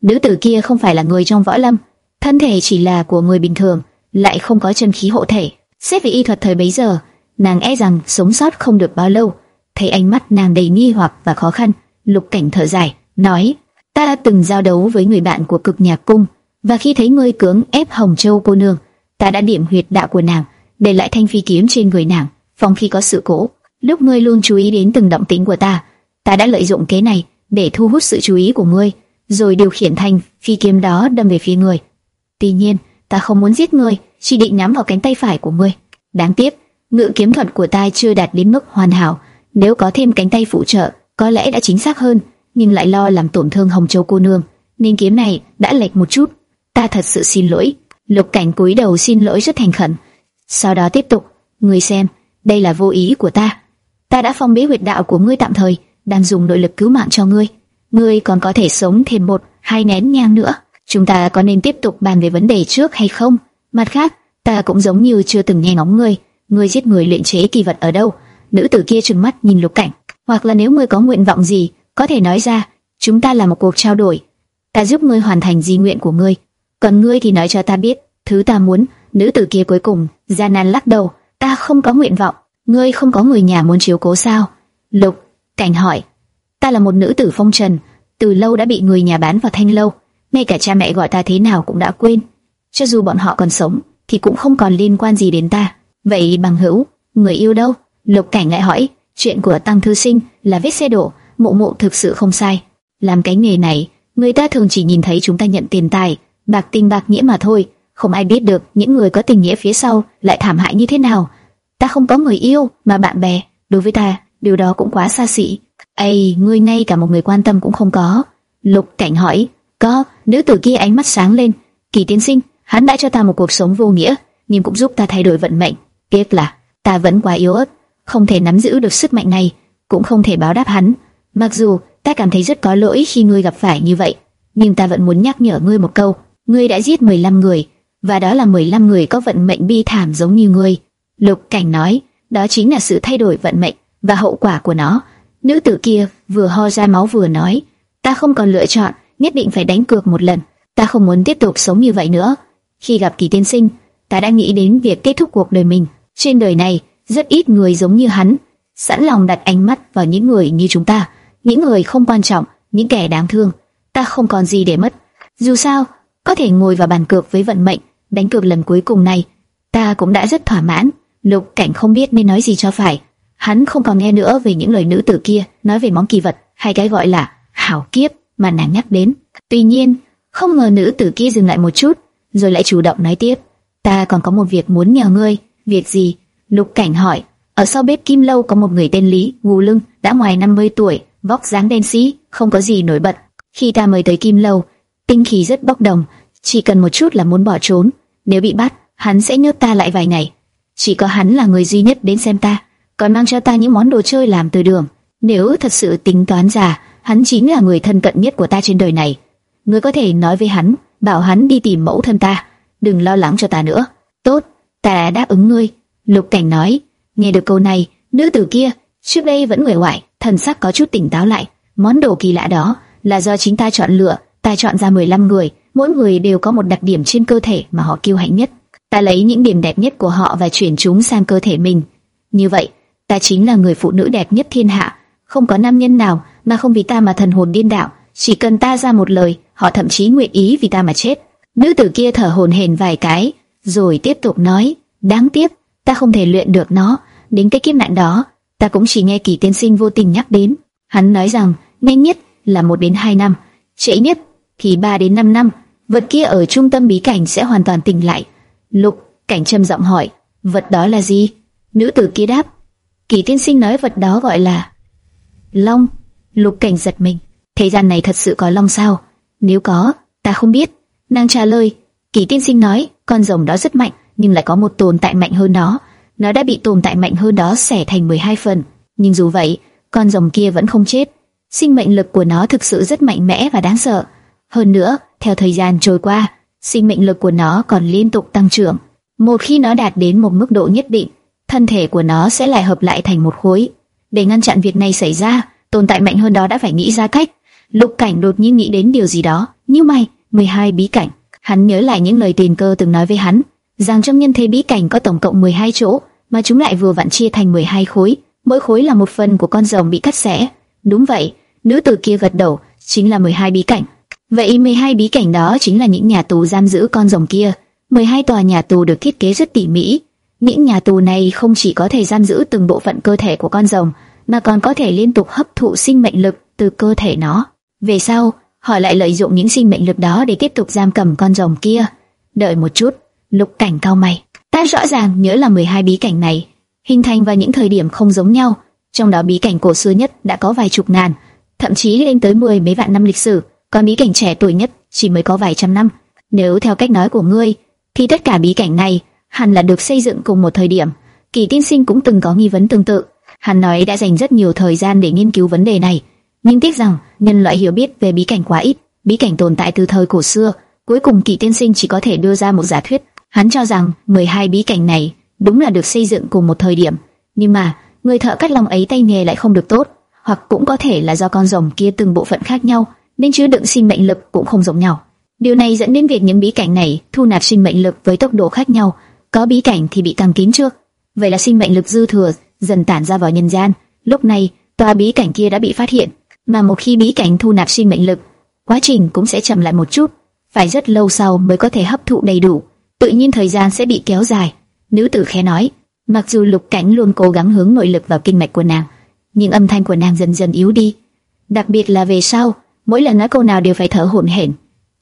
Nữ tử kia không phải là người trong võ lâm, thân thể chỉ là của người bình thường, lại không có chân khí hộ thể. Xét về y thuật thời bấy giờ, nàng e rằng sống sót không được bao lâu. Thấy ánh mắt nàng đầy nghi hoặc và khó khăn, Lục Cảnh thở dài, nói: Ta đã từng giao đấu với người bạn của cực nhạc cung, và khi thấy ngươi cưỡng ép Hồng Châu cô nương, ta đã điểm huyệt đạo của nàng, để lại thanh phi kiếm trên người nàng, phòng khi có sự cố. Lúc ngươi luôn chú ý đến từng động tĩnh của ta, ta đã lợi dụng kế này để thu hút sự chú ý của ngươi, rồi điều khiển thanh phi kiếm đó đâm về phía ngươi. Tuy nhiên, ta không muốn giết ngươi, chỉ định nhắm vào cánh tay phải của ngươi. Đáng tiếc, ngự kiếm thuật của ta chưa đạt đến mức hoàn hảo, nếu có thêm cánh tay phụ trợ, có lẽ đã chính xác hơn nhưng lại lo làm tổn thương Hồng Châu cô nương, nên kiếm này đã lệch một chút. Ta thật sự xin lỗi. Lục Cảnh cúi đầu xin lỗi rất thành khẩn. Sau đó tiếp tục, ngươi xem, đây là vô ý của ta. Ta đã phong bế huyệt đạo của ngươi tạm thời, đang dùng nội lực cứu mạng cho ngươi. Ngươi còn có thể sống thêm một, hai nén nhang nữa. Chúng ta có nên tiếp tục bàn về vấn đề trước hay không? Mặt khác, ta cũng giống như chưa từng nghe ngóng ngươi. Ngươi giết người luyện chế kỳ vật ở đâu? Nữ tử kia trừng mắt nhìn Lục Cảnh. Hoặc là nếu ngươi có nguyện vọng gì, có thể nói ra, chúng ta làm một cuộc trao đổi. Ta giúp ngươi hoàn thành di nguyện của ngươi, còn ngươi thì nói cho ta biết thứ ta muốn. Nữ tử kia cuối cùng gian nan lắc đầu, ta không có nguyện vọng. Ngươi không có người nhà muốn chiếu cố sao? Lục Cảnh hỏi, ta là một nữ tử phong trần, từ lâu đã bị người nhà bán vào thanh lâu, ngay cả cha mẹ gọi ta thế nào cũng đã quên. Cho dù bọn họ còn sống, thì cũng không còn liên quan gì đến ta. Vậy bằng hữu, người yêu đâu? Lục Cảnh lại hỏi, chuyện của Tăng Thư Sinh là vết xe đổ, mộ mộ thực sự không sai. Làm cái nghề này, người ta thường chỉ nhìn thấy chúng ta nhận tiền tài, bạc tình bạc nghĩa mà thôi, không ai biết được những người có tình nghĩa phía sau lại thảm hại như thế nào. Ta không có người yêu mà bạn bè, đối với ta, điều đó cũng quá xa xỉ. Ây, ngươi ngay cả một người quan tâm cũng không có. Lục Cảnh hỏi, có, nữ tử kia ánh mắt sáng lên. Kỳ tiên sinh, hắn đã cho ta một cuộc sống vô nghĩa, nhưng cũng giúp ta thay đổi vận mệnh. Tiếc là, ta vẫn quá yếu ớt, không thể nắm giữ được sức mạnh này, cũng không thể báo đáp hắn. Mặc dù ta cảm thấy rất có lỗi khi ngươi gặp phải như vậy, nhưng ta vẫn muốn nhắc nhở ngươi một câu, ngươi đã giết 15 người, và đó là 15 người có vận mệnh bi thảm giống như ngươi. Lục Cảnh nói, đó chính là sự thay đổi vận mệnh và hậu quả của nó. Nữ tử kia vừa ho ra máu vừa nói, ta không còn lựa chọn, nhất định phải đánh cược một lần. Ta không muốn tiếp tục sống như vậy nữa. Khi gặp kỳ tiên sinh, ta đã nghĩ đến việc kết thúc cuộc đời mình. Trên đời này, rất ít người giống như hắn, sẵn lòng đặt ánh mắt vào những người như chúng ta, những người không quan trọng, những kẻ đáng thương. Ta không còn gì để mất. Dù sao, có thể ngồi vào bàn cược với vận mệnh, đánh cược lần cuối cùng này, ta cũng đã rất thỏa mãn. Lục Cảnh không biết nên nói gì cho phải. Hắn không còn nghe nữa về những lời nữ tử kia nói về món kỳ vật hay cái gọi là hảo kiếp mà nàng nhắc đến. Tuy nhiên, không ngờ nữ tử kia dừng lại một chút, rồi lại chủ động nói tiếp. Ta còn có một việc muốn nhờ ngươi. Việc gì? Lục Cảnh hỏi. Ở sau bếp Kim Lâu có một người tên Lý, gù lưng, đã ngoài 50 tuổi, vóc dáng đen xí, không có gì nổi bật. Khi ta mời tới Kim Lâu, tinh khí rất bốc đồng, chỉ cần một chút là muốn bỏ trốn. Nếu bị bắt, hắn sẽ nhốt ta lại vài ngày. Chỉ có hắn là người duy nhất đến xem ta, còn mang cho ta những món đồ chơi làm từ đường. Nếu thật sự tính toán ra, hắn chính là người thân cận nhất của ta trên đời này. Ngươi có thể nói với hắn, bảo hắn đi tìm mẫu thân ta, đừng lo lắng cho ta nữa. Tốt, ta đã đáp ứng ngươi. Lục Cảnh nói. Nghe được câu này, nữ tử kia trước đây vẫn nguệ ngoại, thần sắc có chút tỉnh táo lại. Món đồ kỳ lạ đó là do chính ta chọn lựa, ta chọn ra 15 người, mỗi người đều có một đặc điểm trên cơ thể mà họ kiêu hãnh nhất. Ta lấy những điểm đẹp nhất của họ và chuyển chúng sang cơ thể mình. Như vậy, ta chính là người phụ nữ đẹp nhất thiên hạ, không có nam nhân nào mà không vì ta mà thần hồn điên đảo. Chỉ cần ta ra một lời, họ thậm chí nguyện ý vì ta mà chết. Nữ tử kia thở hổn hển vài cái, rồi tiếp tục nói: đáng tiếc, ta không thể luyện được nó. Đến cái kiếp nạn đó, ta cũng chỉ nghe kỳ tiên sinh vô tình nhắc đến. Hắn nói rằng nhanh nhất là một đến hai năm, trễ nhất thì ba đến năm năm. Vật kia ở trung tâm bí cảnh sẽ hoàn toàn tỉnh lại. Lục cảnh trầm giọng hỏi, vật đó là gì? Nữ tử kia đáp, kỳ tiên sinh nói vật đó gọi là long. Lục cảnh giật mình, thế gian này thật sự có long sao? Nếu có, ta không biết. Nàng trả lời, kỳ tiên sinh nói, con rồng đó rất mạnh, nhưng lại có một tồn tại mạnh hơn nó. Nó đã bị tồn tại mạnh hơn đó xẻ thành 12 phần, nhưng dù vậy, con rồng kia vẫn không chết. Sinh mệnh lực của nó thực sự rất mạnh mẽ và đáng sợ. Hơn nữa, theo thời gian trôi qua, sinh mệnh lực của nó còn liên tục tăng trưởng. Một khi nó đạt đến một mức độ nhất định, thân thể của nó sẽ lại hợp lại thành một khối. Để ngăn chặn việc này xảy ra, tồn tại mạnh hơn đó đã phải nghĩ ra cách. Lục Cảnh đột nhiên nghĩ đến điều gì đó, như mày, 12 bí cảnh. Hắn nhớ lại những lời tiền cơ từng nói với hắn, rằng trong nhân thế bí cảnh có tổng cộng 12 chỗ, mà chúng lại vừa vặn chia thành 12 khối, mỗi khối là một phần của con rồng bị cắt xẻ. Đúng vậy, nữ tử kia gật đầu, chính là 12 bí cảnh. Vậy 12 bí cảnh đó chính là những nhà tù giam giữ con rồng kia. 12 tòa nhà tù được thiết kế rất tỉ mỉ. Những nhà tù này không chỉ có thể giam giữ từng bộ phận cơ thể của con rồng, mà còn có thể liên tục hấp thụ sinh mệnh lực từ cơ thể nó. Về sau, họ lại lợi dụng những sinh mệnh lực đó để tiếp tục giam cầm con rồng kia. Đợi một chút, lục cảnh cao mày. Ta rõ ràng nhớ là 12 bí cảnh này, hình thành vào những thời điểm không giống nhau. Trong đó bí cảnh cổ xưa nhất đã có vài chục ngàn, thậm chí lên tới mười mấy vạn năm lịch sử còn bí cảnh trẻ tuổi nhất chỉ mới có vài trăm năm. Nếu theo cách nói của ngươi, thì tất cả bí cảnh này hẳn là được xây dựng cùng một thời điểm. Kỳ tiên sinh cũng từng có nghi vấn tương tự. Hắn nói đã dành rất nhiều thời gian để nghiên cứu vấn đề này, nhưng tiếc rằng nhân loại hiểu biết về bí cảnh quá ít. Bí cảnh tồn tại từ thời cổ xưa, cuối cùng kỳ tiên sinh chỉ có thể đưa ra một giả thuyết. Hắn cho rằng 12 bí cảnh này đúng là được xây dựng cùng một thời điểm, nhưng mà người thợ cắt lòng ấy tay nghề lại không được tốt, hoặc cũng có thể là do con rồng kia từng bộ phận khác nhau nên chứa đựng sinh mệnh lực cũng không giống nhau. Điều này dẫn đến việc những bí cảnh này thu nạp sinh mệnh lực với tốc độ khác nhau, có bí cảnh thì bị tăng kín trước. Vậy là sinh mệnh lực dư thừa dần tản ra vào nhân gian. Lúc này, tòa bí cảnh kia đã bị phát hiện, mà một khi bí cảnh thu nạp sinh mệnh lực, quá trình cũng sẽ chậm lại một chút, phải rất lâu sau mới có thể hấp thụ đầy đủ. Tự nhiên thời gian sẽ bị kéo dài. Nữ tử khẽ nói, mặc dù Lục Cảnh luôn cố gắng hướng nội lực vào kinh mạch của nàng, nhưng âm thanh của nàng dần dần yếu đi. Đặc biệt là về sau, mỗi lần nói câu nào đều phải thở hổn hển.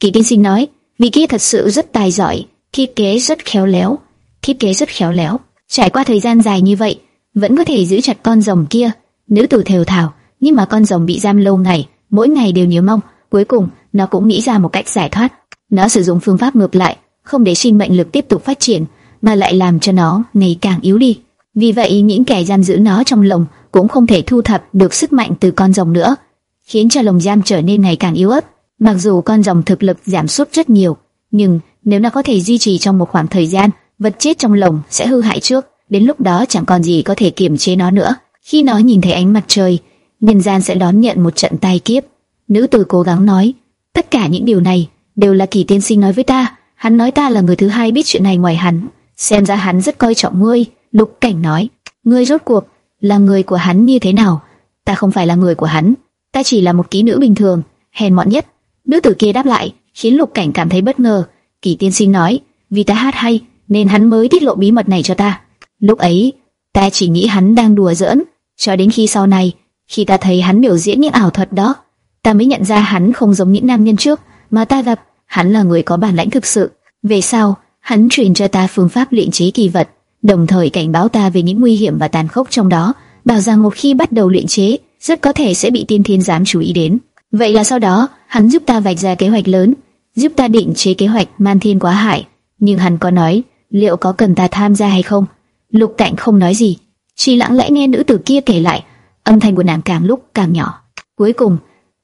Kỳ tiên sinh nói, vị kia thật sự rất tài giỏi, thiết kế rất khéo léo, thiết kế rất khéo léo. Trải qua thời gian dài như vậy, vẫn có thể giữ chặt con rồng kia. Nữ tử thều thào, nhưng mà con rồng bị giam lâu ngày, mỗi ngày đều nhớ mong. Cuối cùng, nó cũng nghĩ ra một cách giải thoát. Nó sử dụng phương pháp ngược lại, không để sinh mệnh lực tiếp tục phát triển, mà lại làm cho nó ngày càng yếu đi. Vì vậy, những kẻ giam giữ nó trong lồng cũng không thể thu thập được sức mạnh từ con rồng nữa khiến cho lồng giam trở nên ngày càng yếu ớt. Mặc dù con rồng thực lực giảm sút rất nhiều, nhưng nếu nó có thể duy trì trong một khoảng thời gian, vật chết trong lồng sẽ hư hại trước, đến lúc đó chẳng còn gì có thể kiềm chế nó nữa. Khi nó nhìn thấy ánh mặt trời, nhân gian sẽ đón nhận một trận tai kiếp. Nữ tử cố gắng nói, tất cả những điều này đều là kỳ tiên sinh nói với ta. Hắn nói ta là người thứ hai biết chuyện này ngoài hắn, xem ra hắn rất coi trọng ngươi. Lục Cảnh nói, ngươi rốt cuộc là người của hắn như thế nào? Ta không phải là người của hắn, ta chỉ là một kỹ nữ bình thường, hèn mọn nhất. Nữ tử kia đáp lại, khiến Lục Cảnh cảm thấy bất ngờ. Kỳ tiên sinh nói, vì ta hát hay, nên hắn mới tiết lộ bí mật này cho ta. Lúc ấy, ta chỉ nghĩ hắn đang đùa giỡn, cho đến khi sau này, khi ta thấy hắn biểu diễn những ảo thuật đó, ta mới nhận ra hắn không giống những nam nhân trước mà ta gặp, hắn là người có bản lãnh thực sự. Về sau, hắn truyền cho ta phương pháp luyện chế kỳ vật, đồng thời cảnh báo ta về những nguy hiểm và tàn khốc trong đó, bảo rằng một khi bắt đầu luyện chế, rất có thể sẽ bị tiên thiên giám chú ý đến. Vậy là sau đó, hắn giúp ta vạch ra kế hoạch lớn, giúp ta định chế kế hoạch man thiên quá hải. Nhưng hắn có nói, liệu có cần ta tham gia hay không? Lục Cảnh không nói gì, chỉ lặng lẽ nghe nữ tử kia kể lại, âm thanh của nàng càng lúc càng nhỏ. Cuối cùng,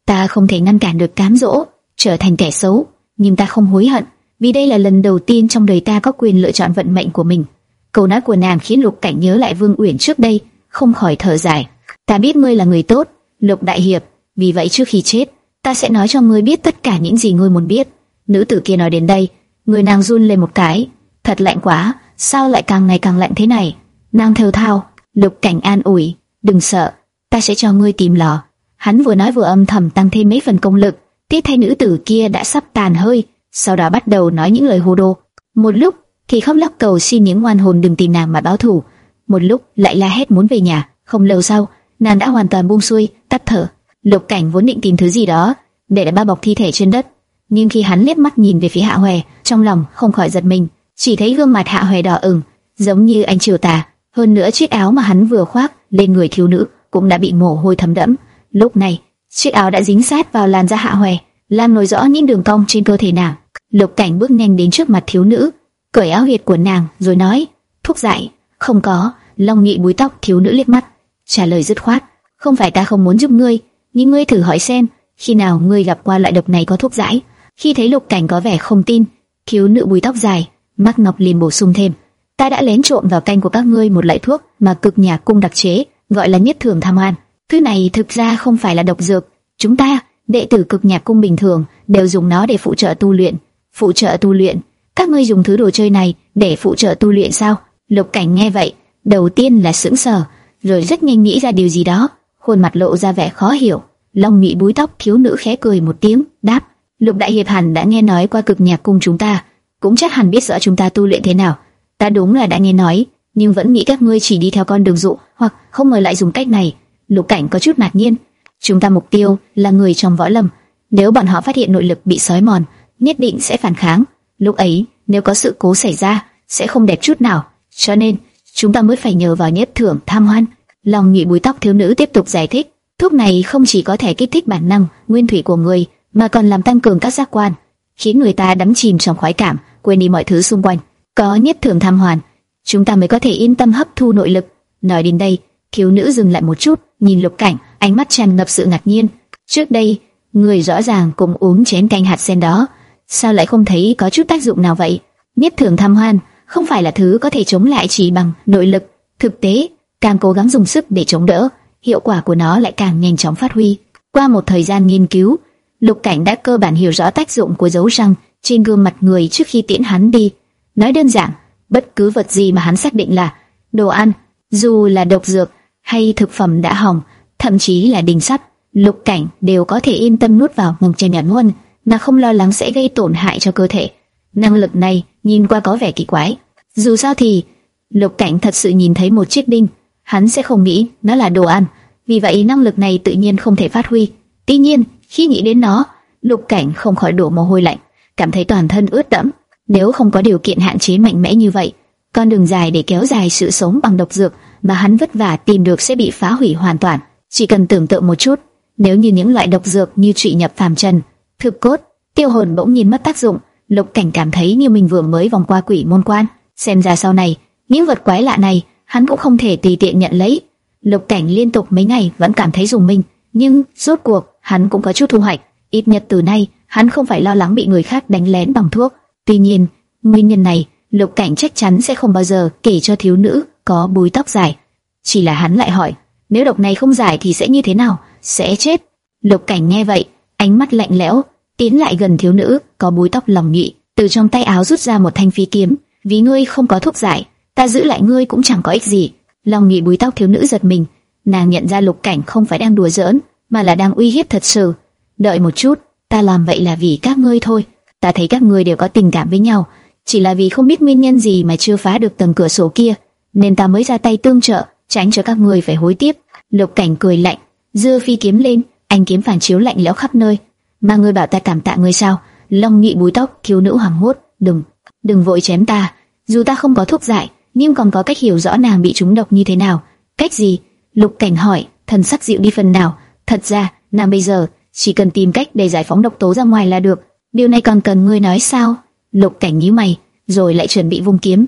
ta không thể ngăn cản được cám dỗ, trở thành kẻ xấu, nhưng ta không hối hận, vì đây là lần đầu tiên trong đời ta có quyền lựa chọn vận mệnh của mình. Câu nói của nàng khiến Lục Cảnh nhớ lại Vương Uyển trước đây, không khỏi thở dài. Ta biết ngươi là người tốt, Lục Đại Hiệp, vì vậy trước khi chết, ta sẽ nói cho ngươi biết tất cả những gì ngươi muốn biết. Nữ tử kia nói đến đây, người nàng run lên một cái, thật lạnh quá, sao lại càng ngày càng lạnh thế này? Nàng thều thao, Lục Cảnh an ủi, đừng sợ, ta sẽ cho ngươi tìm lò. Hắn vừa nói vừa âm thầm tăng thêm mấy phần công lực, tiếp thay nữ tử kia đã sắp tàn hơi, sau đó bắt đầu nói những lời hồ đồ. Một lúc thì khóc lóc cầu xin những oan hồn đừng tìm nàng mà báo thù, một lúc lại la hét muốn về nhà. Không lâu sau, nàng đã hoàn toàn buông xuôi, tắt thở. Lục Cảnh vốn định tìm thứ gì đó để lại ba bọc thi thể trên đất, nhưng khi hắn liếc mắt nhìn về phía Hạ Hoè, trong lòng không khỏi giật mình, chỉ thấy gương mặt Hạ Hoè đỏ ửng, giống như anh triều tà. Hơn nữa chiếc áo mà hắn vừa khoác lên người thiếu nữ cũng đã bị mồ hôi thấm đẫm. Lúc này, chiếc áo đã dính sát vào làn da Hạ Hoè, làm nổi rõ những đường cong trên cơ thể nàng. Lục Cảnh bước nhanh đến trước mặt thiếu nữ, cởi áo huyệt của nàng rồi nói: "Thuốc giải, không có." Long Nghị búi tóc thiếu nữ liếc mắt, trả lời dứt khoát: "Không phải ta không muốn giúp ngươi, nhưng ngươi thử hỏi xem, khi nào ngươi gặp qua loại độc này có thuốc giải?" Khi thấy Lục Cảnh có vẻ không tin, thiếu nữ búi tóc dài, mắt ngọc liền bổ sung thêm: "Ta đã lén trộm vào canh của các ngươi một loại thuốc mà cực nhà cung đặc chế, gọi là nhất thường tham hoan. Thứ này thực ra không phải là độc dược, chúng ta, đệ tử cực nhạc cung bình thường, đều dùng nó để phụ trợ tu luyện. Phụ trợ tu luyện? Các ngươi dùng thứ đồ chơi này để phụ trợ tu luyện sao?" Lục Cảnh nghe vậy, đầu tiên là sững sờ, rồi rất nhanh nghĩ ra điều gì đó, khuôn mặt lộ ra vẻ khó hiểu. Long Nghị búi tóc thiếu nữ khẽ cười một tiếng, đáp: Lục đại hiệp hẳn đã nghe nói qua cực nhạc cung chúng ta, cũng chắc hẳn biết rõ chúng ta tu luyện thế nào. Ta đúng là đã nghe nói, nhưng vẫn nghĩ các ngươi chỉ đi theo con đường dụ, hoặc không ngờ lại dùng cách này. Lục cảnh có chút ngạc nhiên. Chúng ta mục tiêu là người trong võ lâm, nếu bọn họ phát hiện nội lực bị sói mòn, nhất định sẽ phản kháng. Lúc ấy, nếu có sự cố xảy ra, sẽ không đẹp chút nào. Cho nên, chúng ta mới phải nhờ vào nhất thưởng tham hoan. Lòng nhị búi tóc thiếu nữ tiếp tục giải thích, thuốc này không chỉ có thể kích thích bản năng nguyên thủy của người, mà còn làm tăng cường các giác quan, khiến người ta đắm chìm trong khoái cảm, quên đi mọi thứ xung quanh. Có nhất thưởng tham hoàn, chúng ta mới có thể yên tâm hấp thu nội lực. Nói đến đây, thiếu nữ dừng lại một chút, nhìn Lục Cảnh, ánh mắt tràn ngập sự ngạc nhiên. Trước đây, người rõ ràng cùng uống chén canh hạt sen đó, sao lại không thấy có chút tác dụng nào vậy? Nhất thường tham hoan không phải là thứ có thể chống lại chỉ bằng nội lực. Thực tế, càng cố gắng dùng sức để chống đỡ, hiệu quả của nó lại càng nhanh chóng phát huy. Qua một thời gian nghiên cứu, Lục Cảnh đã cơ bản hiểu rõ tác dụng của dấu răng trên gương mặt người trước khi tiễn hắn đi. Nói đơn giản, bất cứ vật gì mà hắn xác định là đồ ăn, dù là độc dược hay thực phẩm đã hỏng, thậm chí là đình sắt, Lục Cảnh đều có thể yên tâm nuốt vào ngầm chèn nhạt luôn, mà không lo lắng sẽ gây tổn hại cho cơ thể. Năng lực này nhìn qua có vẻ kỳ quái. Dù sao thì, Lục Cảnh thật sự nhìn thấy một chiếc đinh, hắn sẽ không nghĩ nó là đồ ăn, vì vậy năng lực này tự nhiên không thể phát huy. Tuy nhiên, khi nghĩ đến nó, Lục Cảnh không khỏi đổ mồ hôi lạnh, cảm thấy toàn thân ướt đẫm. Nếu không có điều kiện hạn chế mạnh mẽ như vậy, con đường dài để kéo dài sự sống bằng độc dược mà hắn vất vả tìm được sẽ bị phá hủy hoàn toàn. Chỉ cần tưởng tượng một chút, nếu như những loại độc dược như trị nhập phàm trần, thực cốt, tiêu hồn bỗng nhiên mất tác dụng, Lục Cảnh cảm thấy như mình vừa mới vòng qua quỷ môn quan. Xem ra sau này, những vật quái lạ này hắn cũng không thể tùy tiện nhận lấy. Lục Cảnh liên tục mấy ngày vẫn cảm thấy dùng mình, nhưng rốt cuộc hắn cũng có chút thu hoạch. Ít nhất từ nay, hắn không phải lo lắng bị người khác đánh lén bằng thuốc. Tuy nhiên, nguyên nhân này, Lục Cảnh chắc chắn sẽ không bao giờ kể cho thiếu nữ có búi tóc dài. Chỉ là hắn lại hỏi, nếu độc này không giải thì sẽ như thế nào? sẽ chết. Lục Cảnh nghe vậy, ánh mắt lạnh lẽo, tiến lại gần thiếu nữ có búi tóc lòng nhị, từ trong tay áo rút ra một thanh phi kiếm. Vì ngươi không có thuốc giải, ta giữ lại ngươi cũng chẳng có ích gì. Lòng nhị búi tóc thiếu nữ giật mình, nàng nhận ra Lục Cảnh không phải đang đùa giỡn, mà là đang uy hiếp thật sự. Đợi một chút, ta làm vậy là vì các ngươi thôi. Ta thấy các ngươi đều có tình cảm với nhau, chỉ là vì không biết nguyên nhân gì mà chưa phá được tầng cửa sổ kia, nên ta mới ra tay tương trợ, tránh cho các ngươi phải hối tiếc. Lục Cảnh cười lạnh, dưa phi kiếm lên, anh kiếm phản chiếu lạnh lẽo khắp nơi. Mà ngươi bảo ta cảm tạ ngươi sao? Long Nghị búi tóc, thiếu nữ hoảng hốt, đừng, đừng vội chém ta. Dù ta không có thuốc giải, nhưng còn có cách hiểu rõ nàng bị trúng độc như thế nào. Cách gì? Lục Cảnh hỏi, thần sắc dịu đi phần nào. Thật ra, nàng bây giờ chỉ cần tìm cách để giải phóng độc tố ra ngoài là được. Điều này còn cần ngươi nói sao? Lục Cảnh nhíu mày, rồi lại chuẩn bị vung kiếm.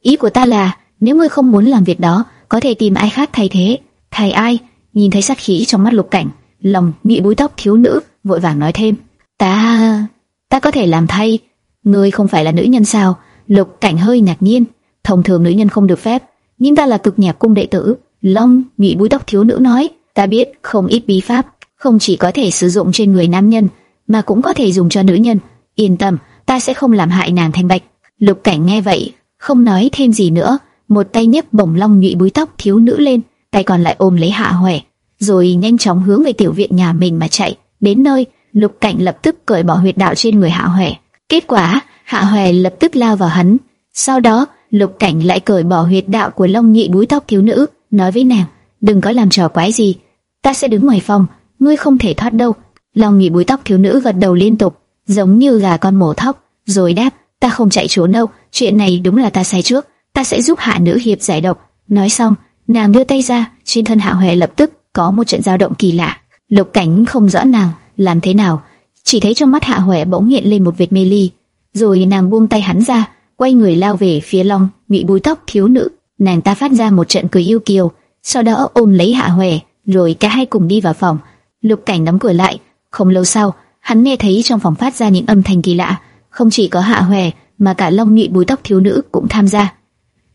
Ý của ta là, nếu ngươi không muốn làm việc đó, có thể tìm ai khác thay thế. Thay ai? Nhìn thấy sát khí trong mắt Lục Cảnh, lòng bị búi tóc thiếu nữ vội vàng nói thêm, ta, ta có thể làm thay. Ngươi không phải là nữ nhân sao? Lục Cảnh hơi ngạc nhiên, thông thường nữ nhân không được phép, nhưng ta là cực nhạc cung đệ tử. Long, nhị búi tóc thiếu nữ nói, ta biết không ít bí pháp, không chỉ có thể sử dụng trên người nam nhân, mà cũng có thể dùng cho nữ nhân. Yên tâm, ta sẽ không làm hại nàng thanh bạch. Lục Cảnh nghe vậy, không nói thêm gì nữa, một tay nhấc bổng long nhụy búi tóc thiếu nữ lên, tay còn lại ôm lấy Hạ Hoè, rồi nhanh chóng hướng về tiểu viện nhà mình mà chạy. Đến nơi, Lục Cảnh lập tức cởi bỏ huyệt đạo trên người Hạ Hoè. Kết quả, Hạ Hoè lập tức lao vào hắn. Sau đó, Lục Cảnh lại cởi bỏ huyệt đạo của Long Nhị búi tóc thiếu nữ, nói với nàng, đừng có làm trò quái gì, ta sẽ đứng ngoài phòng, ngươi không thể thoát đâu. Long Nhị búi tóc thiếu nữ gật đầu liên tục, giống như gà con mổ thóc, rồi đáp, ta không chạy trốn đâu, chuyện này đúng là ta sai trước, ta sẽ giúp hạ nữ hiệp giải độc. Nói xong, nàng đưa tay ra, trên thân Hạ Huệ lập tức có một trận dao động kỳ lạ. Lục Cảnh không rõ nàng làm thế nào, chỉ thấy trong mắt Hạ Huệ bỗng hiện lên một vệt mê ly, rồi nàng buông tay hắn ra, quay người lao về phía Long, bị búi tóc thiếu nữ. Nàng ta phát ra một trận cười yêu kiều, sau đó ôm lấy Hạ Huệ, rồi cả hai cùng đi vào phòng. Lục Cảnh đóng cửa lại, không lâu sau, hắn nghe thấy trong phòng phát ra những âm thanh kỳ lạ, không chỉ có Hạ Huệ mà cả Long Nhụy búi tóc thiếu nữ cũng tham gia.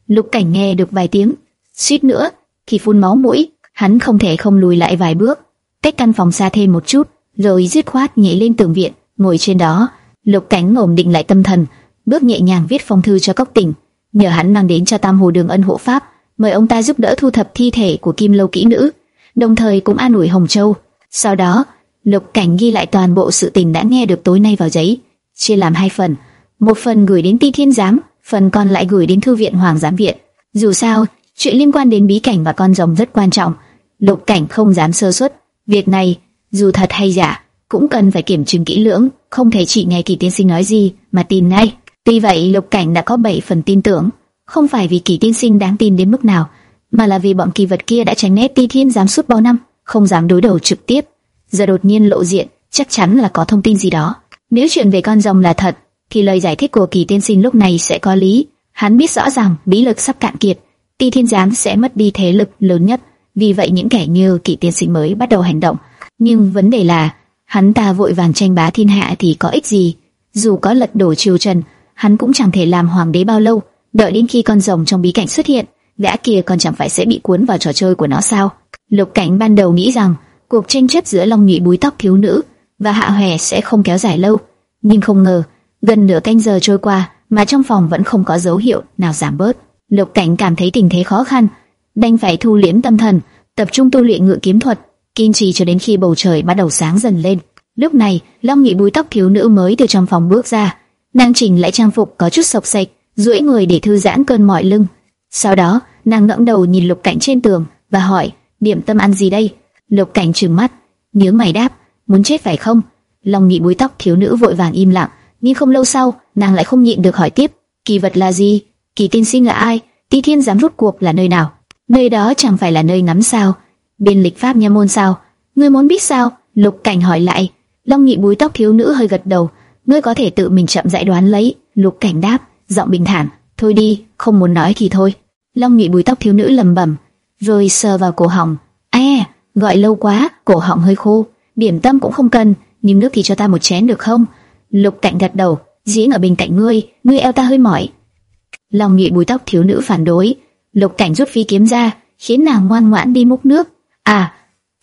Lục Cảnh nghe được vài tiếng, suýt nữa khi phun máu mũi, hắn không thể không lùi lại vài bước, cách căn phòng xa thêm một chút, rồi dứt khoát nhảy lên tường viện, ngồi trên đó. Lục Cảnh ổn định lại tâm thần, bước nhẹ nhàng viết phong thư cho Cốc Tỉnh, nhờ hắn mang đến cho Tam Hồ Đường Ân hộ pháp, mời ông ta giúp đỡ thu thập thi thể của Kim Lâu kỹ nữ, đồng thời cũng an ủi Hồng Châu. Sau đó, Lục Cảnh ghi lại toàn bộ sự tình đã nghe được tối nay vào giấy, chia làm hai phần, một phần gửi đến Ti Thiên Giám, phần còn lại gửi đến Thư viện Hoàng Giám Viện. Dù sao, chuyện liên quan đến bí cảnh và con rồng rất quan trọng, Lục Cảnh không dám sơ suất. Việc này, dù thật hay giả, cũng cần phải kiểm chứng kỹ lưỡng, không thể chỉ nghe Kỳ Tiên Sinh nói gì mà tin ngay. Tuy vậy, Lục Cảnh đã có 7 phần tin tưởng, không phải vì Kỳ Tiên Sinh đáng tin đến mức nào, mà là vì bọn kỳ vật kia đã tránh né Ti Thiên Giám suốt bao năm, không dám đối đầu trực tiếp. Giờ đột nhiên lộ diện, chắc chắn là có thông tin gì đó. Nếu chuyện về con rồng là thật, thì lời giải thích của kỳ tiên sinh lúc này sẽ có lý. Hắn biết rõ rằng bí lực sắp cạn kiệt, ti thiên giám sẽ mất đi thế lực lớn nhất. Vì vậy những kẻ như kỵ tiên sinh mới bắt đầu hành động. Nhưng vấn đề là, hắn ta vội vàng tranh bá thiên hạ thì có ích gì? Dù có lật đổ triều trần, hắn cũng chẳng thể làm hoàng đế bao lâu. Đợi đến khi con rồng trong bí cảnh xuất hiện, gã kia còn chẳng phải sẽ bị cuốn vào trò chơi của nó sao? Lục Cảnh ban đầu nghĩ rằng cuộc tranh chấp giữa Long Nhụy búi tóc thiếu nữ và Hạ Hoè sẽ không kéo dài lâu, nhưng không ngờ gần nửa canh giờ trôi qua mà trong phòng vẫn không có dấu hiệu nào giảm bớt. Lục Cảnh cảm thấy tình thế khó khăn, đành phải thu liễm tâm thần, tập trung tu luyện ngự kiếm thuật, kiên trì cho đến khi bầu trời bắt đầu sáng dần lên. Lúc này, Long Nghị búi tóc thiếu nữ mới từ trong phòng bước ra, nàng chỉnh lại trang phục có chút sộc sạch, duỗi người để thư giãn cơn mỏi lưng. Sau đó, nàng ngẩng đầu nhìn Lục Cảnh trên tường và hỏi: "Điểm tâm ăn gì đây?" Lục Cảnh trừng mắt, nhớ mày đáp: "Muốn chết phải không?" Long Nghị búi tóc thiếu nữ vội vàng im lặng, nhưng không lâu sau, nàng lại không nhịn được hỏi tiếp, kỳ vật là gì? Kỳ tiên sinh là ai? Ti Thiên giám rút cuộc là nơi nào? Nơi đó chẳng phải là nơi ngắm sao? Bên lịch pháp nha môn sao? Ngươi muốn biết sao? Lục Cảnh hỏi lại. Long Nghị búi tóc thiếu nữ hơi gật đầu, ngươi có thể tự mình chậm rãi đoán lấy. Lục Cảnh đáp, giọng bình thản, thôi đi, không muốn nói thì thôi. Long Nghị búi tóc thiếu nữ lầm bẩm, rồi sờ vào cổ họng. e, gọi lâu quá, cổ họng hơi khô, điểm tâm cũng không cần, niêm nước thì cho ta một chén được không? Lục Cảnh gật đầu, diễn ở bên cạnh ngươi, ngươi eo ta hơi mỏi. long nhị bùi tóc thiếu nữ phản đối, Lục Cảnh rút phi kiếm ra, khiến nàng ngoan ngoãn đi múc nước. À,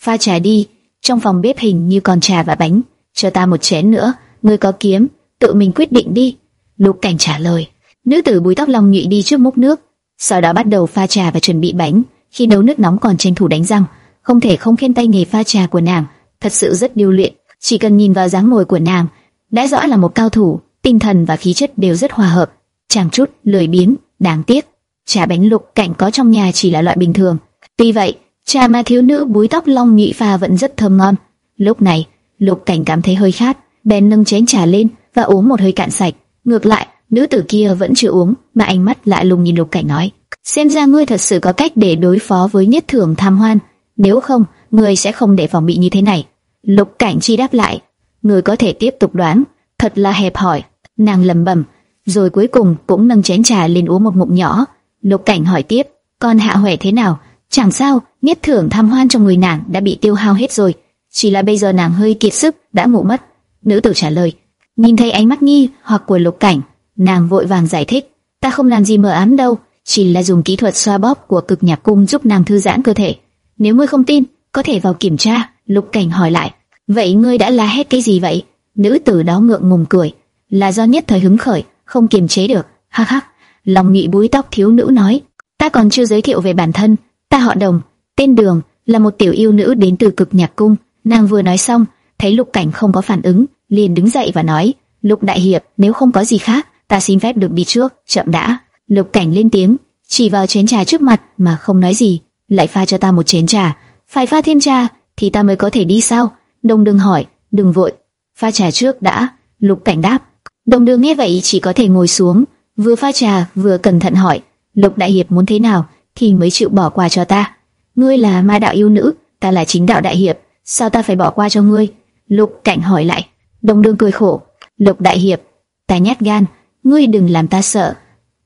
pha trà đi. trong phòng bếp hình như còn trà và bánh, cho ta một chén nữa, ngươi có kiếm, tự mình quyết định đi. Lục Cảnh trả lời. Nữ tử búi tóc long nhụy đi trước múc nước, sau đó bắt đầu pha trà và chuẩn bị bánh. Khi nấu nước nóng còn tranh thủ đánh răng, không thể không khen tay nghề pha trà của nàng, thật sự rất điêu luyện. Chỉ cần nhìn vào dáng ngồi của nàng, đã rõ là một cao thủ, tinh thần và khí chất đều rất hòa hợp. Chẳng chút lười biếng, đáng tiếc, trà bánh lục cảnh có trong nhà chỉ là loại bình thường. Tuy vậy, trà mà thiếu nữ búi tóc long nhị pha vẫn rất thơm ngon. Lúc này, lục cảnh cảm thấy hơi khát, bèn nâng chén trà lên và uống một hơi cạn sạch. Ngược lại, nữ tử kia vẫn chưa uống, mà ánh mắt lại lùng nhìn lục cảnh nói: xem ra ngươi thật sự có cách để đối phó với nhất thưởng tham hoan, nếu không, ngươi sẽ không để phòng bị như thế này. Lục cảnh chi đáp lại: ngươi có thể tiếp tục đoán, thật là hẹp hỏi. Nàng lẩm bẩm, rồi cuối cùng cũng nâng chén trà lên uống một ngụm nhỏ. Lục cảnh hỏi tiếp: con hạ huệ thế nào? Chẳng sao, niết thưởng tham hoan trong người nàng đã bị tiêu hao hết rồi, chỉ là bây giờ nàng hơi kiệt sức, đã ngủ mất. Nữ tử trả lời. Nhìn thấy ánh mắt nghi hoặc của lục cảnh, nàng vội vàng giải thích: ta không làm gì mờ ám đâu, chỉ là dùng kỹ thuật xoa bóp của cực nhạc cung giúp nàng thư giãn cơ thể. Nếu ngươi không tin, có thể vào kiểm tra. Lục cảnh hỏi lại: vậy ngươi đã la hét cái gì vậy? Nữ tử đó ngượng ngùng cười, là do nhất thời hứng khởi, không kiềm chế được. Hắc hắc, lòng nhị búi tóc thiếu nữ nói: ta còn chưa giới thiệu về bản thân, ta họ Đồng, tên Đường, là một tiểu yêu nữ đến từ cực nhạc cung. Nàng vừa nói xong, thấy Lục Cảnh không có phản ứng, liền đứng dậy và nói: Lục đại hiệp, nếu không có gì khác, ta xin phép được đi trước, chậm đã. Lục Cảnh lên tiếng, chỉ vào chén trà trước mặt mà không nói gì, lại pha cho ta một chén trà, phải pha thêm trà thì ta mới có thể đi sao? Đông đường hỏi, đừng vội, pha trà trước đã. Lục Cảnh đáp. Đông đường nghe vậy chỉ có thể ngồi xuống, vừa pha trà vừa cẩn thận hỏi, Lục đại hiệp muốn thế nào thì mới chịu bỏ qua cho ta? Ngươi là ma đạo yêu nữ, ta là chính đạo đại hiệp, sao ta phải bỏ qua cho ngươi? Lục Cảnh hỏi lại. Đông Đương cười khổ, Lục đại hiệp, ta nhát gan, ngươi đừng làm ta sợ.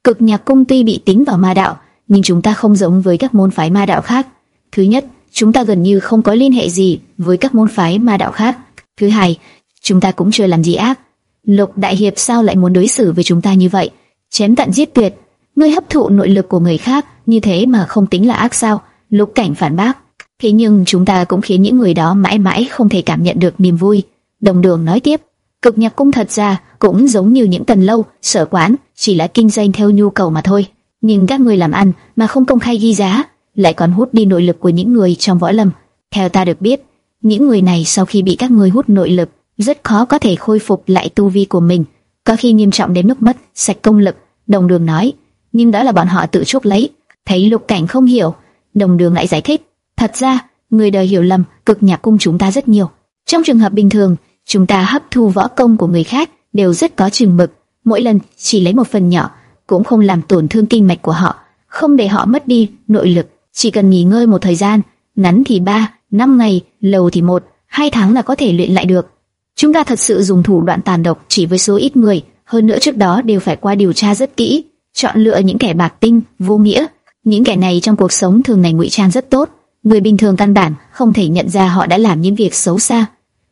Cực nhạc cung tuy bị tính vào ma đạo, nhưng chúng ta không giống với các môn phái ma đạo khác. Thứ nhất, chúng ta gần như không có liên hệ gì với các môn phái ma đạo khác. Thứ hai, chúng ta cũng chưa làm gì ác. Lục đại hiệp sao lại muốn đối xử với chúng ta như vậy? Chém tận giết tuyệt, ngươi hấp thụ nội lực của người khác, như thế mà không tính là ác sao? Lục cảnh phản bác. Thế nhưng chúng ta cũng khiến những người đó mãi mãi không thể cảm nhận được niềm vui. Đồng đường nói tiếp, cực nhạc cung thật ra cũng giống như những tần lâu, sở quán, chỉ là kinh doanh theo nhu cầu mà thôi. Nhưng các người làm ăn mà không công khai ghi giá, lại còn hút đi nội lực của những người trong võ lâm. Theo ta được biết, những người này sau khi bị các người hút nội lực, rất khó có thể khôi phục lại tu vi của mình, có khi nghiêm trọng đến mức mất sạch công lực. Đồng đường nói, nhưng đó là bọn họ tự chuốc lấy. Thấy lục cảnh không hiểu, đồng đường lại giải thích, thật ra người đời hiểu lầm cực nhạc cung chúng ta rất nhiều. Trong trường hợp bình thường, chúng ta hấp thu võ công của người khác đều rất có chừng mực, mỗi lần chỉ lấy một phần nhỏ, cũng không làm tổn thương kinh mạch của họ, không để họ mất đi nội lực. Chỉ cần nghỉ ngơi một thời gian, ngắn thì 3, 5 ngày, lâu thì 1, 2 tháng là có thể luyện lại được. Chúng ta thật sự dùng thủ đoạn tàn độc chỉ với số ít người, hơn nữa trước đó đều phải qua điều tra rất kỹ, chọn lựa những kẻ bạc tinh, vô nghĩa. Những kẻ này trong cuộc sống thường ngày ngụy trang rất tốt, người bình thường căn bản không thể nhận ra họ đã làm những việc xấu xa.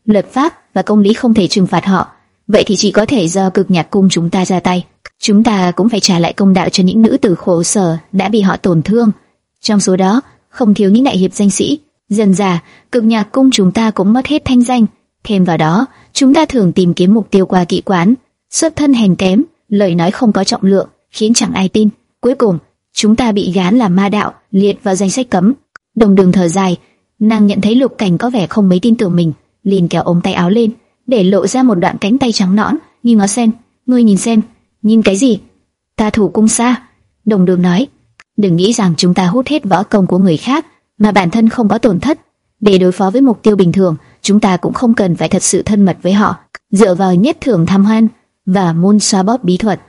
Luật pháp và công lý không thể trừng phạt họ, vậy thì chỉ có thể do cực nhạc cung chúng ta ra tay. Chúng ta cũng phải trả lại công đạo cho những nữ tử khổ sở đã bị họ tổn thương. Trong số đó, không thiếu những đại hiệp danh sĩ. Dần già, cực nhạc cung chúng ta cũng mất hết thanh danh. Thêm vào đó, chúng ta thường tìm kiếm mục tiêu qua kỵ quán, xuất thân hèn kém, lời nói không có trọng lượng, khiến chẳng ai tin. Cuối cùng, chúng ta bị gán là ma đạo, liệt vào danh sách cấm. Đồng đường thở dài, nàng nhận thấy lục cảnh có vẻ không mấy tin tưởng mình, liền kéo ống tay áo lên, để lộ ra một đoạn cánh tay trắng nõn, nghi ngó sen. Ngươi nhìn xem, nhìn cái gì? Ta thủ cung xa. Đồng đường nói, đừng nghĩ rằng chúng ta hút hết võ công của người khác, mà bản thân không có tổn thất. Để đối phó với mục tiêu bình thường, chúng ta cũng không cần phải thật sự thân mật với họ. Dựa vào nhất thưởng tham hoan và môn xoa bóp bí thuật,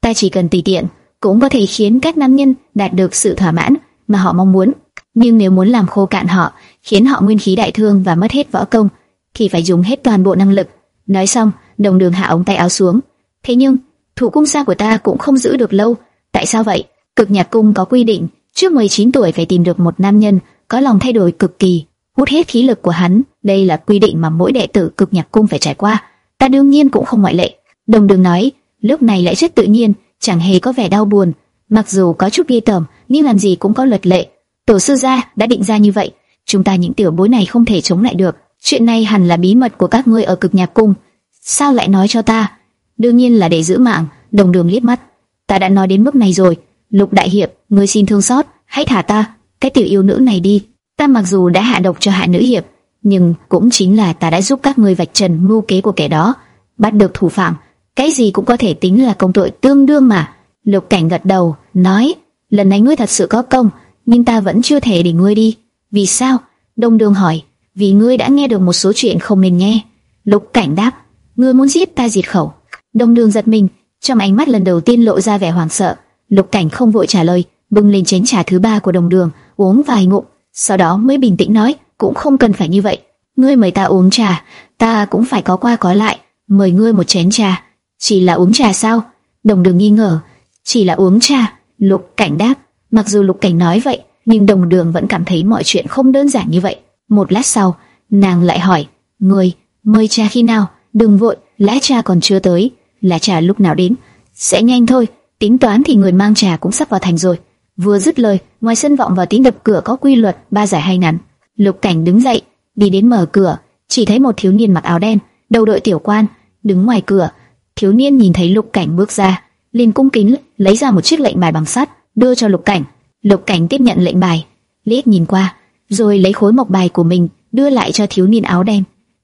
ta chỉ cần tùy tiện cũng có thể khiến các nam nhân đạt được sự thỏa mãn mà họ mong muốn. Nhưng nếu muốn làm khô cạn họ, khiến họ nguyên khí đại thương và mất hết võ công, thì phải dùng hết toàn bộ năng lực. Nói xong, đồng đường hạ ống tay áo xuống. Thế nhưng, thủ cung xa của ta cũng không giữ được lâu. Tại sao vậy? Cực nhạc cung có quy định, trước 19 tuổi phải tìm được một nam nhân có lòng thay đổi cực kỳ, hút hết khí lực của hắn. Đây là quy định mà mỗi đệ tử cực nhạc cung phải trải qua. Ta đương nhiên cũng không ngoại lệ. Đồng đường nói, lúc này lại rất tự nhiên, chẳng hề có vẻ đau buồn. Mặc dù có chút ghê tởm, nhưng làm gì cũng có luật lệ. Tổ sư gia đã định ra như vậy, chúng ta những tiểu bối này không thể chống lại được Chuyện này hẳn là bí mật của các ngươi ở cực nhạc cung. Sao lại nói cho ta? Đương nhiên là để giữ mạng. Đồng đường liếc mắt. Ta đã nói đến mức này rồi. Lục đại hiệp, ngươi xin thương xót, hãy thả ta. Cái tiểu yêu nữ này đi. Ta mặc dù đã hạ độc cho hạ nữ hiệp, nhưng cũng chính là ta đã giúp các ngươi vạch trần mưu kế của kẻ đó, bắt được thủ phạm. Cái gì cũng có thể tính là công tội tương đương mà. Lục cảnh gật đầu, nói, lần này ngươi thật sự có công, nhưng ta vẫn chưa thể để ngươi đi. Vì sao? Đông Đường hỏi. Vì ngươi đã nghe được một số chuyện không nên nghe. Lục cảnh đáp, ngươi muốn giết ta diệt khẩu. Đông Đường giật mình, trong ánh mắt lần đầu tiên lộ ra vẻ hoảng sợ. Lục cảnh không vội trả lời, bưng lên chén trà thứ ba của Đông Đường, uống vài ngụm, sau đó mới bình tĩnh nói, cũng không cần phải như vậy. Ngươi mời ta uống trà, ta cũng phải có qua có lại. Mời ngươi một chén trà, chỉ là uống trà sao? Đồng Đường nghi ngờ, chỉ là uống trà. Lục Cảnh đáp, mặc dù Lục Cảnh nói vậy, nhưng Đồng Đường vẫn cảm thấy mọi chuyện không đơn giản như vậy. Một lát sau, nàng lại hỏi, ngươi mời trà khi nào? Đừng vội, lá trà còn chưa tới, lá trà lúc nào đến? Sẽ nhanh thôi, tính toán thì người mang trà cũng sắp vào thành rồi. Vừa dứt lời, ngoài sân vọng vào tiếng đập cửa có quy luật, ba giải hay ngắn. Lục Cảnh đứng dậy, đi đến mở cửa, chỉ thấy một thiếu niên mặc áo đen, đầu đội tiểu quan, đứng ngoài cửa. Thiếu niên nhìn thấy Lục Cảnh bước ra, liền cung kính lấy ra một chiếc lệnh bài bằng sắt, đưa cho Lục Cảnh. Lục Cảnh tiếp nhận lệnh bài, liếc nhìn qua, rồi lấy khối mộc bài của mình đưa lại cho thiếu niên áo đen.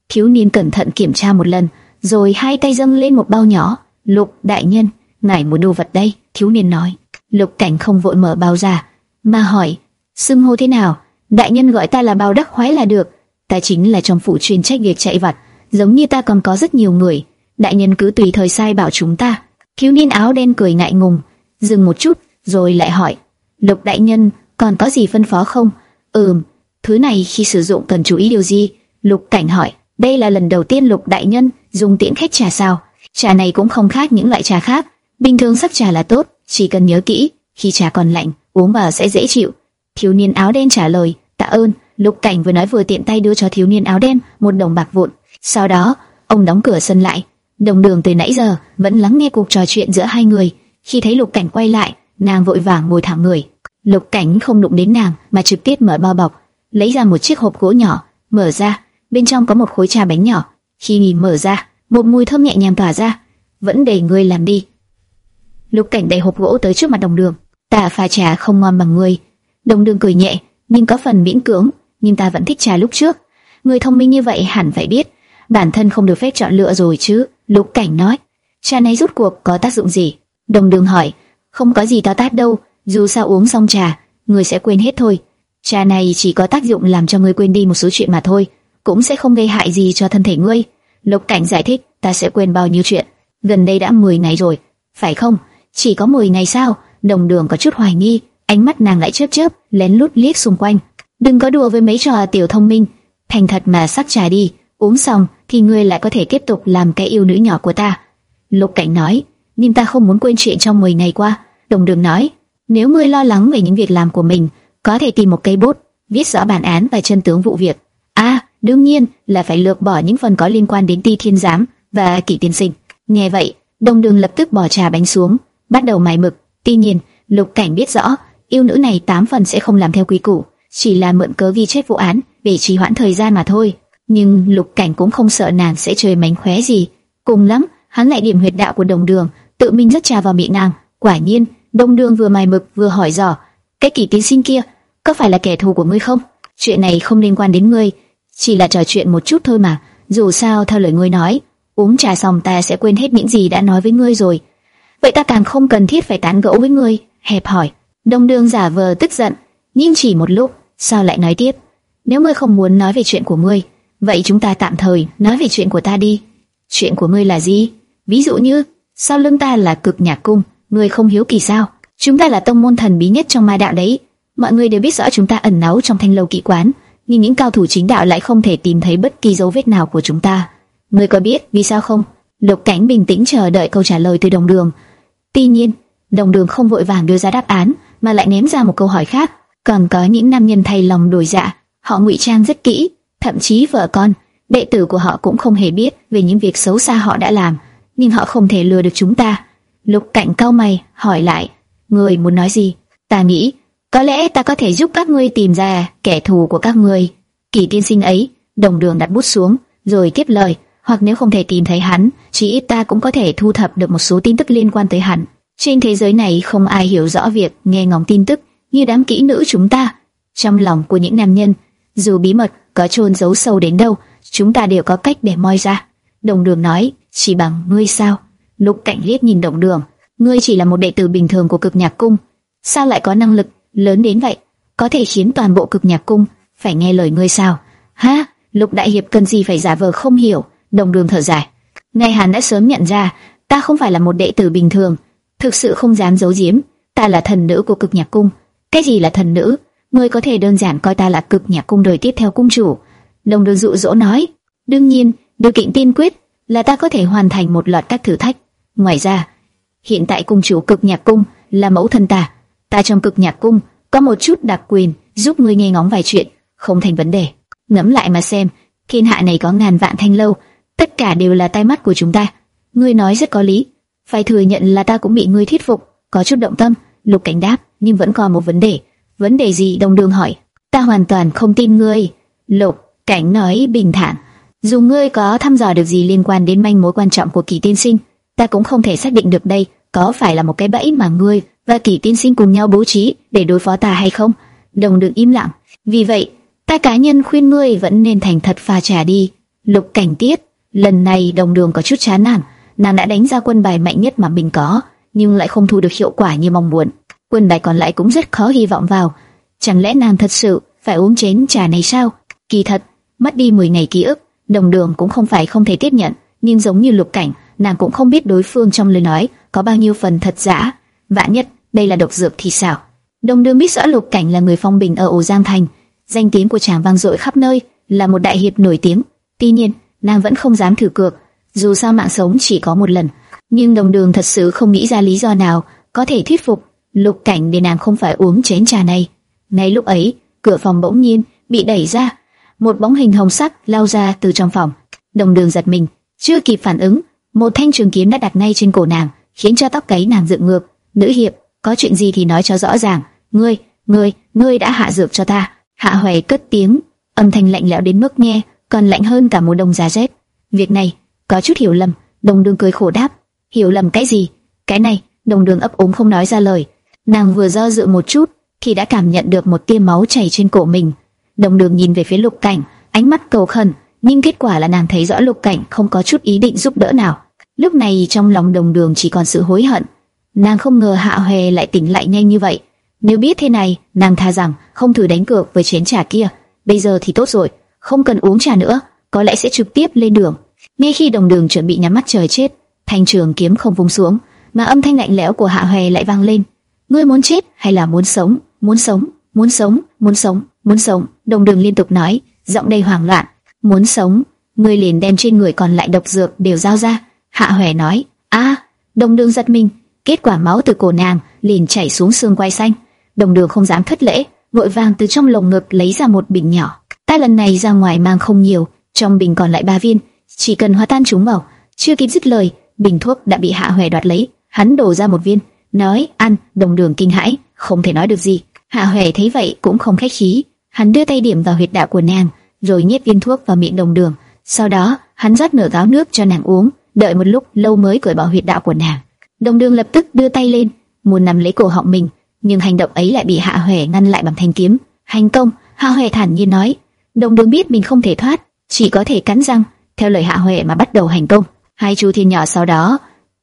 Thiếu niên cẩn thận kiểm tra một lần, rồi hai tay dâng lên một bao nhỏ. Lục đại nhân, ngài muốn đồ vật đây? Thiếu niên nói. Lục Cảnh không vội mở bao ra, mà hỏi, xưng hô thế nào? Đại nhân gọi ta là bao đắc khoái là được. Ta chính là trong phủ chuyên trách việc chạy vặt, giống như ta còn có rất nhiều người. Đại nhân cứ tùy thời sai bảo chúng ta. Thiếu niên áo đen cười ngại ngùng, dừng một chút, rồi lại hỏi, Lục đại nhân còn có gì phân phó không? Ừm, thứ này khi sử dụng cần chú ý điều gì? Lục cảnh hỏi, đây là lần đầu tiên Lục đại nhân dùng tiễn khách trà sao? Trà này cũng không khác những loại trà khác, bình thường sắc trà là tốt, chỉ cần nhớ kỹ, khi trà còn lạnh, uống vào sẽ dễ chịu. Thiếu niên áo đen trả lời, tạ ơn. Lục cảnh vừa nói vừa tiện tay đưa cho thiếu niên áo đen một đồng bạc vụn. Sau đó, ông đóng cửa sân lại. Đồng đường từ nãy giờ vẫn lắng nghe cuộc trò chuyện giữa hai người. Khi thấy lục cảnh quay lại, nàng vội vàng ngồi thẳng người. Lục cảnh không đụng đến nàng mà trực tiếp mở bao bọc, lấy ra một chiếc hộp gỗ nhỏ, mở ra, bên trong có một khối trà bánh nhỏ. Khi nhìn mở ra, một mùi thơm nhẹ nhàng tỏa ra. Vẫn để ngươi làm đi. Lục cảnh đẩy hộp gỗ tới trước mặt đồng đường. Ta pha trà không ngon bằng ngươi. Đồng đường cười nhẹ, nhưng có phần miễn cưỡng, nhưng ta vẫn thích trà lúc trước. Người thông minh như vậy hẳn phải biết, bản thân không được phép chọn lựa rồi chứ. Lục cảnh nói, trà này rút cuộc có tác dụng gì? Đồng đường hỏi, không có gì to tát đâu, dù sao uống xong trà, người sẽ quên hết thôi. Trà này chỉ có tác dụng làm cho ngươi quên đi một số chuyện mà thôi, cũng sẽ không gây hại gì cho thân thể ngươi. Lục cảnh giải thích, ta sẽ quên bao nhiêu chuyện. Gần đây đã 10 ngày rồi, phải không? Chỉ có 10 ngày sao? Đồng đường có chút hoài nghi, ánh mắt nàng lại chớp chớp, lén lút liếc xung quanh. Đừng có đùa với mấy trò tiểu thông minh, thành thật mà sắc trà đi, uống xong thì ngươi lại có thể tiếp tục làm cái yêu nữ nhỏ của ta. Lục Cảnh nói, nhưng ta không muốn quên chuyện trong 10 ngày qua. Đồng Đường nói, nếu ngươi lo lắng về những việc làm của mình, có thể tìm một cây bút, viết rõ bản án và chân tướng vụ việc. À, đương nhiên là phải lược bỏ những phần có liên quan đến Ti Thiên Giám và Kỷ Tiên Sinh. Nghe vậy, Đồng Đường lập tức bỏ trà bánh xuống, bắt đầu mài mực. Tuy nhiên, Lục Cảnh biết rõ, yêu nữ này tám phần sẽ không làm theo quy củ, chỉ là mượn cớ ghi chép vụ án để trì hoãn thời gian mà thôi. Nhưng Lục Cảnh cũng không sợ nàng sẽ chơi mánh khóe gì. Cùng lắm, hắn lại điểm huyệt đạo của Đồng Đường, tự mình rất trà vào miệng nàng. Quả nhiên, Đồng Đường vừa mài mực vừa hỏi dò, cái kỳ tiến sinh kia có phải là kẻ thù của ngươi không? Chuyện này không liên quan đến ngươi, chỉ là trò chuyện một chút thôi mà. Dù sao theo lời ngươi nói, uống trà xong ta sẽ quên hết những gì đã nói với ngươi rồi. Vậy ta càng không cần thiết phải tán gẫu với ngươi. Hẹp hỏi, Đông Đường giả vờ tức giận, nhưng chỉ một lúc, sao lại nói tiếp? Nếu ngươi không muốn nói về chuyện của ngươi, vậy chúng ta tạm thời nói về chuyện của ta đi. Chuyện của ngươi là gì? Ví dụ như, sau lưng ta là cực nhạc cung, ngươi không hiếu kỳ sao? Chúng ta là tông môn thần bí nhất trong ma đạo đấy. Mọi người đều biết rõ chúng ta ẩn náu trong thanh lâu kỵ quán, nhưng những cao thủ chính đạo lại không thể tìm thấy bất kỳ dấu vết nào của chúng ta. Ngươi có biết vì sao không? Lục Cảnh bình tĩnh chờ đợi câu trả lời từ Đồng Đường. Tuy nhiên, Đồng Đường không vội vàng đưa ra đáp án, mà lại ném ra một câu hỏi khác. Còn có những nam nhân thay lòng đổi dạ, họ ngụy trang rất kỹ, thậm chí vợ con, đệ tử của họ cũng không hề biết về những việc xấu xa họ đã làm, nhưng họ không thể lừa được chúng ta. Lục Cảnh cao mày hỏi lại, người muốn nói gì? Ta nghĩ, có lẽ ta có thể giúp các ngươi tìm ra kẻ thù của các ngươi. Kỳ tiên sinh ấy Đồng Đường đặt bút xuống, rồi tiếp lời, hoặc nếu không thể tìm thấy hắn, chỉ ít ta cũng có thể thu thập được một số tin tức liên quan tới hắn. Trên thế giới này không ai hiểu rõ việc nghe ngóng tin tức như đám kỹ nữ chúng ta. Trong lòng của những nam nhân, dù bí mật có chôn giấu sâu đến đâu, chúng ta đều có cách để moi ra. Đồng Đường nói, chỉ bằng ngươi sao? Lục Cảnh liếc nhìn Đồng Đường, ngươi chỉ là một đệ tử bình thường của Cực Nhạc Cung, sao lại có năng lực lớn đến vậy, có thể khiến toàn bộ Cực Nhạc Cung phải nghe lời ngươi sao? Ha, Lục Đại Hiệp cần gì phải giả vờ không hiểu? Đồng Đường thở dài, ngay hắn đã sớm nhận ra, ta không phải là một đệ tử bình thường, thực sự không dám giấu giếm, ta là thần nữ của Cực Nhạc Cung. Cái gì là thần nữ? Ngươi có thể đơn giản coi ta là Cực Nhạc Cung đời tiếp theo cung chủ. Đồng Đường dụ dỗ nói, đương nhiên, điều kiện tiên quyết là ta có thể hoàn thành một loạt các thử thách. Ngoài ra, hiện tại cung chủ Cực Nhạc Cung là mẫu thân ta, ta trong Cực Nhạc Cung có một chút đặc quyền giúp ngươi nghe ngóng vài chuyện, không thành vấn đề. Ngẫm lại mà xem, thiên hạ này có ngàn vạn thanh lâu, tất cả đều là tai mắt của chúng ta. Ngươi nói rất có lý, phải thừa nhận là ta cũng bị ngươi thuyết phục, có chút động tâm. Lục Cảnh đáp, nhưng vẫn còn một vấn đề. Vấn đề gì? Đồng Đường hỏi. Ta hoàn toàn không tin ngươi. Lục Cảnh nói bình thản. Dù ngươi có thăm dò được gì liên quan đến manh mối quan trọng của Kỳ Tiên Sinh, ta cũng không thể xác định được đây có phải là một cái bẫy mà ngươi và Kỳ Tiên Sinh cùng nhau bố trí để đối phó ta hay không. Đồng Đường im lặng. Vì vậy, ta cá nhân khuyên ngươi vẫn nên thành thật pha trả đi. Lục Cảnh tiết, lần này Đồng Đường có chút chán nản, nàng đã đánh ra quân bài mạnh nhất mà mình có, nhưng lại không thu được hiệu quả như mong muốn. Quân bài còn lại cũng rất khó hy vọng vào. Chẳng lẽ nàng thật sự phải uống chén trà này sao? Kỳ thật, mất đi 10 ngày ký ức, đồng đường cũng không phải không thể tiếp nhận, nhưng giống như lục cảnh, nàng cũng không biết đối phương trong lời nói có bao nhiêu phần thật giả. Vạn nhất, đây là độc dược thì sao? Đồng đường biết rõ lục cảnh là người phong bình ở ổ Giang Thành, danh tiếng của chàng vang dội khắp nơi, là một đại hiệp nổi tiếng. Tuy nhiên, nàng vẫn không dám thử cược, dù sao mạng sống chỉ có một lần. Nhưng đồng đường thật sự không nghĩ ra lý do nào có thể thuyết phục lục cảnh để nàng không phải uống chén trà này. Ngay lúc ấy, cửa phòng bỗng nhiên bị đẩy ra, một bóng hình hồng sắc lao ra từ trong phòng. Đồng đường giật mình, chưa kịp phản ứng, một thanh trường kiếm đã đặt ngay trên cổ nàng, khiến cho tóc gáy nàng dựng ngược. Nữ hiệp, có chuyện gì thì nói cho rõ ràng. Ngươi, ngươi, ngươi đã hạ dược cho ta. Hạ Hoài cất tiếng, âm thanh lạnh lẽo đến mức nghe còn lạnh hơn cả mùa đông giá rét. Việc này có chút hiểu lầm. Đồng đường cười khổ đáp, hiểu lầm cái gì? Cái này, đồng đường ấp úng không nói ra lời. Nàng vừa do dự một chút, thì đã cảm nhận được một tia máu chảy trên cổ mình. Đồng đường nhìn về phía lục cảnh, ánh mắt cầu khẩn, nhưng kết quả là nàng thấy rõ lục cảnh không có chút ý định giúp đỡ nào. Lúc này trong lòng đồng đường chỉ còn sự hối hận. Nàng không ngờ hạ hề lại tỉnh lại nhanh như vậy. Nếu biết thế này, nàng tha rằng không thử đánh cược với chén trà kia. Bây giờ thì tốt rồi, không cần uống trà nữa, có lẽ sẽ trực tiếp lên đường. Ngay khi đồng đường chuẩn bị nhắm mắt trời chết, thanh trường kiếm không vung xuống, mà âm thanh lạnh lẽo của hạ hoè lại vang lên. Ngươi muốn chết hay là muốn sống? Muốn sống, muốn sống, muốn sống, muốn sống. Đồng đường liên tục nói, giọng đầy hoảng loạn. Muốn sống, ngươi liền đem trên người còn lại độc dược đều giao ra. Hạ hoè nói, a, đồng đường giật mình, kết quả máu từ cổ nàng liền chảy xuống xương quai xanh. Đồng đường không dám thất lễ, vội vàng từ trong lồng ngực lấy ra một bình nhỏ. Ta lần này ra ngoài mang không nhiều, trong bình còn lại ba viên, chỉ cần hóa tan chúng vào. Chưa kịp dứt lời, bình thuốc đã bị Hạ Hoè đoạt lấy, hắn đổ ra một viên, nói ăn. Đồng Đường kinh hãi, không thể nói được gì. Hạ Hoè thấy vậy cũng không khách khí, hắn đưa tay điểm vào huyệt đạo của nàng, rồi nhét viên thuốc vào miệng Đồng Đường. Sau đó, hắn rót nửa gáo nước cho nàng uống, đợi một lúc lâu mới cởi bỏ huyệt đạo của nàng. Đồng Đường lập tức đưa tay lên, muốn nắm lấy cổ họng mình, nhưng hành động ấy lại bị Hạ Hoè ngăn lại bằng thanh kiếm. Hành công, Hạ Hoè thản nhiên nói. Đồng Đường biết mình không thể thoát, chỉ có thể cắn răng, theo lời Hạ huệ mà bắt đầu hành công. Hai chú thiên nhỏ sau đó,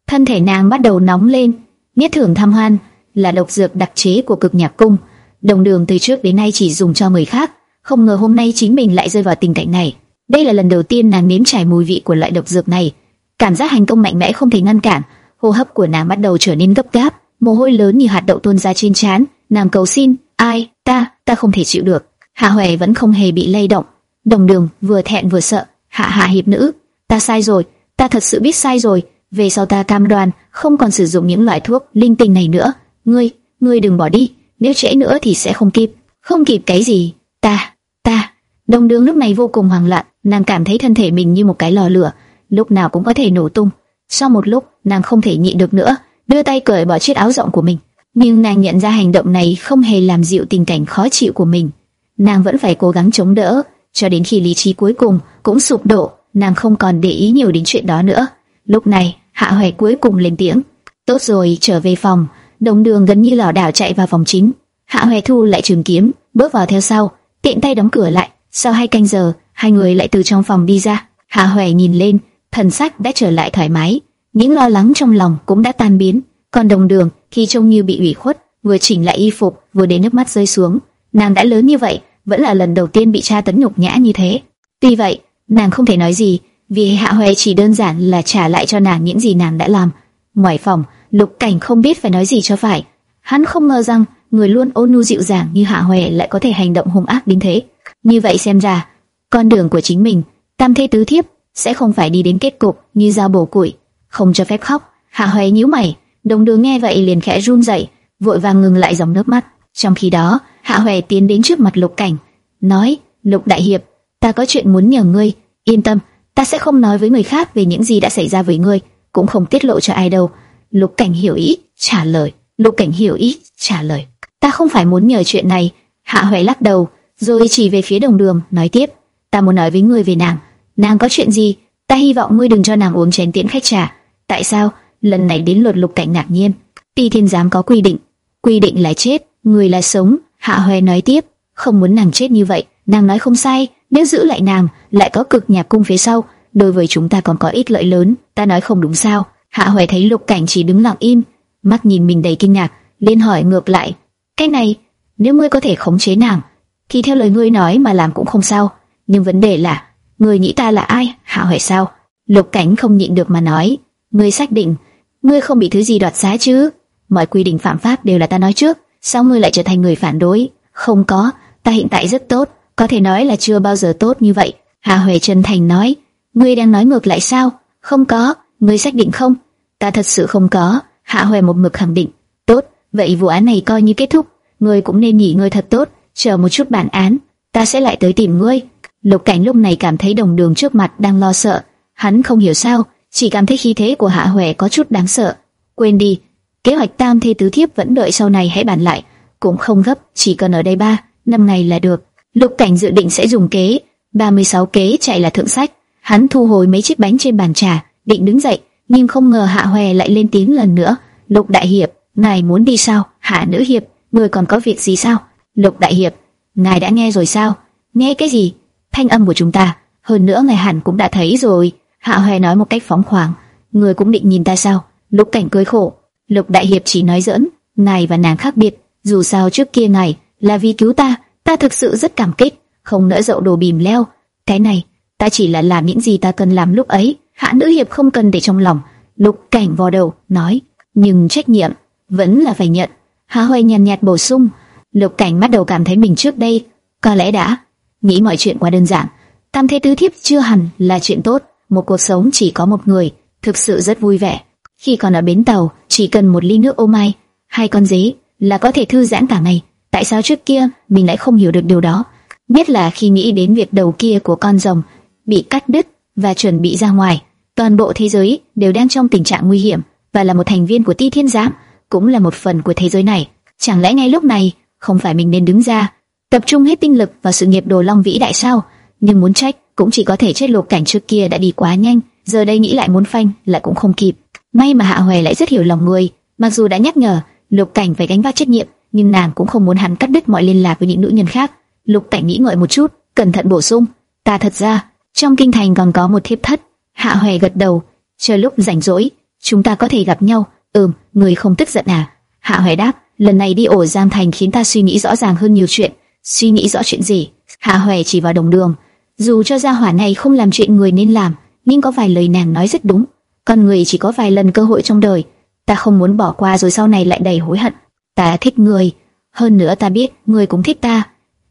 thân thể nàng bắt đầu nóng lên, Miết thưởng tham hoan là độc dược đặc chế của cực nhạc cung. Đồng đường từ trước đến nay chỉ dùng cho người khác, không ngờ hôm nay chính mình lại rơi vào tình cảnh này. Đây là lần đầu tiên nàng nếm trải mùi vị của loại độc dược này. Cảm giác hành công mạnh mẽ không thể ngăn cản, hô hấp của nàng bắt đầu trở nên gấp gáp, mồ hôi lớn như hạt đậu tuôn ra trên trán. Nàng cầu xin, ai, ta, ta không thể chịu được. Hạ Huệ vẫn không hề bị lay động. Đồng đường vừa thẹn vừa sợ, hạ hạ hiệp nữ, ta sai rồi, ta thật sự biết sai rồi về sau ta cam đoan không còn sử dụng những loại thuốc linh tinh này nữa. Ngươi, ngươi đừng bỏ đi, nếu trễ nữa thì sẽ không kịp. Không kịp cái gì? Ta, ta. Đồng đường lúc này vô cùng hoảng loạn, nàng cảm thấy thân thể mình như một cái lò lửa, lúc nào cũng có thể nổ tung. Sau một lúc, nàng không thể nhịn được nữa, đưa tay cởi bỏ chiếc áo rộng của mình. Nhưng nàng nhận ra hành động này không hề làm dịu tình cảnh khó chịu của mình. Nàng vẫn phải cố gắng chống đỡ, cho đến khi lý trí cuối cùng cũng sụp đổ, nàng không còn để ý nhiều đến chuyện đó nữa. Lúc này, Hạ Hoè cuối cùng lên tiếng. Tốt rồi, trở về phòng. Đồng đường gần như lảo đảo chạy vào phòng chính. Hạ Hoè thu lại trường kiếm, bước vào theo sau, tiện tay đóng cửa lại. Sau hai canh giờ, hai người lại từ trong phòng đi ra. Hạ Hoè nhìn lên, thần sắc đã trở lại thoải mái, những lo lắng trong lòng cũng đã tan biến. Còn đồng đường, khi trông như bị ủy khuất, vừa chỉnh lại y phục, vừa để nước mắt rơi xuống. Nàng đã lớn như vậy, vẫn là lần đầu tiên bị cha tấn nhục nhã như thế. Tuy vậy, nàng không thể nói gì, vì Hạ Hoè chỉ đơn giản là trả lại cho nàng những gì nàng đã làm. Ngoài phòng, Lục Cảnh không biết phải nói gì cho phải. Hắn không ngờ rằng người luôn ôn nhu dịu dàng như Hạ Hoè lại có thể hành động hung ác đến thế. Như vậy xem ra, con đường của chính mình, tam thế tứ thiếp sẽ không phải đi đến kết cục như dao bổ củi, không cho phép khóc. Hạ Hoè nhíu mày, đồng đường nghe vậy liền khẽ run rẩy, vội vàng ngừng lại dòng nước mắt. Trong khi đó, Hạ Hoè tiến đến trước mặt Lục Cảnh, nói: "Lục đại hiệp, ta có chuyện muốn nhờ ngươi, yên tâm, ta sẽ không nói với người khác về những gì đã xảy ra với ngươi, cũng không tiết lộ cho ai đâu." Lục Cảnh hiểu ý, trả lời. Lục Cảnh hiểu ý, trả lời. Ta không phải muốn nhờ chuyện này. Hạ Hoè lắc đầu, rồi chỉ về phía đồng đường, nói tiếp. Ta muốn nói với ngươi về nàng. Nàng có chuyện gì? Ta hy vọng ngươi đừng cho nàng uống chén tiễn khách trà. Tại sao? Lần này đến lượt Lục Cảnh ngạc nhiên. Ti Thiên giám có quy định, quy định là chết, người là sống. Hạ Hoè nói tiếp, không muốn nàng chết như vậy. Nàng nói không sai, nếu giữ lại nàng, lại có cực nhạc cung phía sau, đối với chúng ta còn có ít lợi lớn. Ta nói không đúng sao? Hạ Hoè thấy Lục Cảnh chỉ đứng lặng im, mắt nhìn mình đầy kinh ngạc, liền hỏi ngược lại: "Cái này, nếu ngươi có thể khống chế nàng, thì theo lời ngươi nói mà làm cũng không sao, nhưng vấn đề là, ngươi nghĩ ta là ai?" Hạ Hoè sao? Lục Cảnh không nhịn được mà nói: "Ngươi xác định, ngươi không bị thứ gì đoạt xá chứ? Mọi quy định phạm pháp đều là ta nói trước, sao ngươi lại trở thành người phản đối? Không có, ta hiện tại rất tốt, có thể nói là chưa bao giờ tốt như vậy." Hạ Huệ chân thành nói: "Ngươi đang nói ngược lại sao? Không có, ngươi xác định không?" ta thật sự không có. Hạ Hoè một mực khẳng định. Tốt, vậy vụ án này coi như kết thúc. Ngươi cũng nên nghỉ ngơi thật tốt, chờ một chút bản án, ta sẽ lại tới tìm ngươi. Lục Cảnh lúc này cảm thấy đồng đường trước mặt đang lo sợ, hắn không hiểu sao, chỉ cảm thấy khí thế của Hạ Hoè có chút đáng sợ. Quên đi, kế hoạch tam thê tứ thiếp vẫn đợi sau này hãy bàn lại, cũng không gấp, chỉ cần ở đây ba, năm ngày là được. Lục Cảnh dự định sẽ dùng kế 36 kế chạy là thượng sách. Hắn thu hồi mấy chiếc bánh trên bàn trà, định đứng dậy, nhưng không ngờ Hạ Hoè lại lên tiếng lần nữa. Lục Đại Hiệp, ngài muốn đi sao? Hạ Nữ Hiệp, người còn có việc gì sao? Lục Đại Hiệp, ngài đã nghe rồi sao? Nghe cái gì? Thanh âm của chúng ta. Hơn nữa ngài hẳn cũng đã thấy rồi. Hạ Hoè nói một cách phóng khoáng. Người cũng định nhìn ta sao? Lục Cảnh cười khổ. Lục Đại Hiệp chỉ nói giỡn. Ngài và nàng khác biệt. Dù sao trước kia ngài là vì cứu ta, ta thực sự rất cảm kích. Không nỡ dậu đồ bìm leo. Cái này, ta chỉ là làm những gì ta cần làm lúc ấy Hạ nữ hiệp không cần để trong lòng. Lục cảnh vò đầu, nói, nhưng trách nhiệm vẫn là phải nhận. Hạ Hoài nhàn nhạt bổ sung. Lục cảnh bắt đầu cảm thấy mình trước đây có lẽ đã nghĩ mọi chuyện quá đơn giản. Tam thế tứ thiếp chưa hẳn là chuyện tốt. Một cuộc sống chỉ có một người, thực sự rất vui vẻ. Khi còn ở bến tàu, chỉ cần một ly nước ô mai, hai con dế là có thể thư giãn cả ngày. Tại sao trước kia mình lại không hiểu được điều đó? Biết là khi nghĩ đến việc đầu kia của con rồng bị cắt đứt và chuẩn bị ra ngoài, toàn bộ thế giới đều đang trong tình trạng nguy hiểm và là một thành viên của Ti Thiên Giám, cũng là một phần của thế giới này. Chẳng lẽ ngay lúc này không phải mình nên đứng ra, tập trung hết tinh lực vào sự nghiệp Đồ Long vĩ đại sao? Nhưng muốn trách cũng chỉ có thể trách Lục Cảnh trước kia đã đi quá nhanh, giờ đây nghĩ lại muốn phanh lại cũng không kịp. May mà Hạ Hoè lại rất hiểu lòng người, mặc dù đã nhắc nhở Lục Cảnh phải gánh vác trách nhiệm, nhưng nàng cũng không muốn hắn cắt đứt mọi liên lạc với những nữ nhân khác. Lục Cảnh nghĩ ngợi một chút, cẩn thận bổ sung, ta thật ra trong kinh thành còn có một thiếp thất. Hạ Hoè gật đầu, chờ lúc rảnh rỗi, chúng ta có thể gặp nhau. Ừm, người không tức giận à? Hạ Hoè đáp, lần này đi ổ giam thành khiến ta suy nghĩ rõ ràng hơn nhiều chuyện. Suy nghĩ rõ chuyện gì? Hạ Hoè chỉ vào đồng đường. Dù cho gia hỏa này không làm chuyện người nên làm, nhưng có vài lời nàng nói rất đúng. Con người chỉ có vài lần cơ hội trong đời, ta không muốn bỏ qua rồi sau này lại đầy hối hận. Ta thích người, hơn nữa ta biết người cũng thích ta.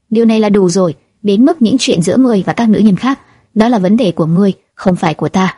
Điều này là đủ rồi, đến mức những chuyện giữa người và các nữ nhân khác đó là vấn đề của ngươi, không phải của ta.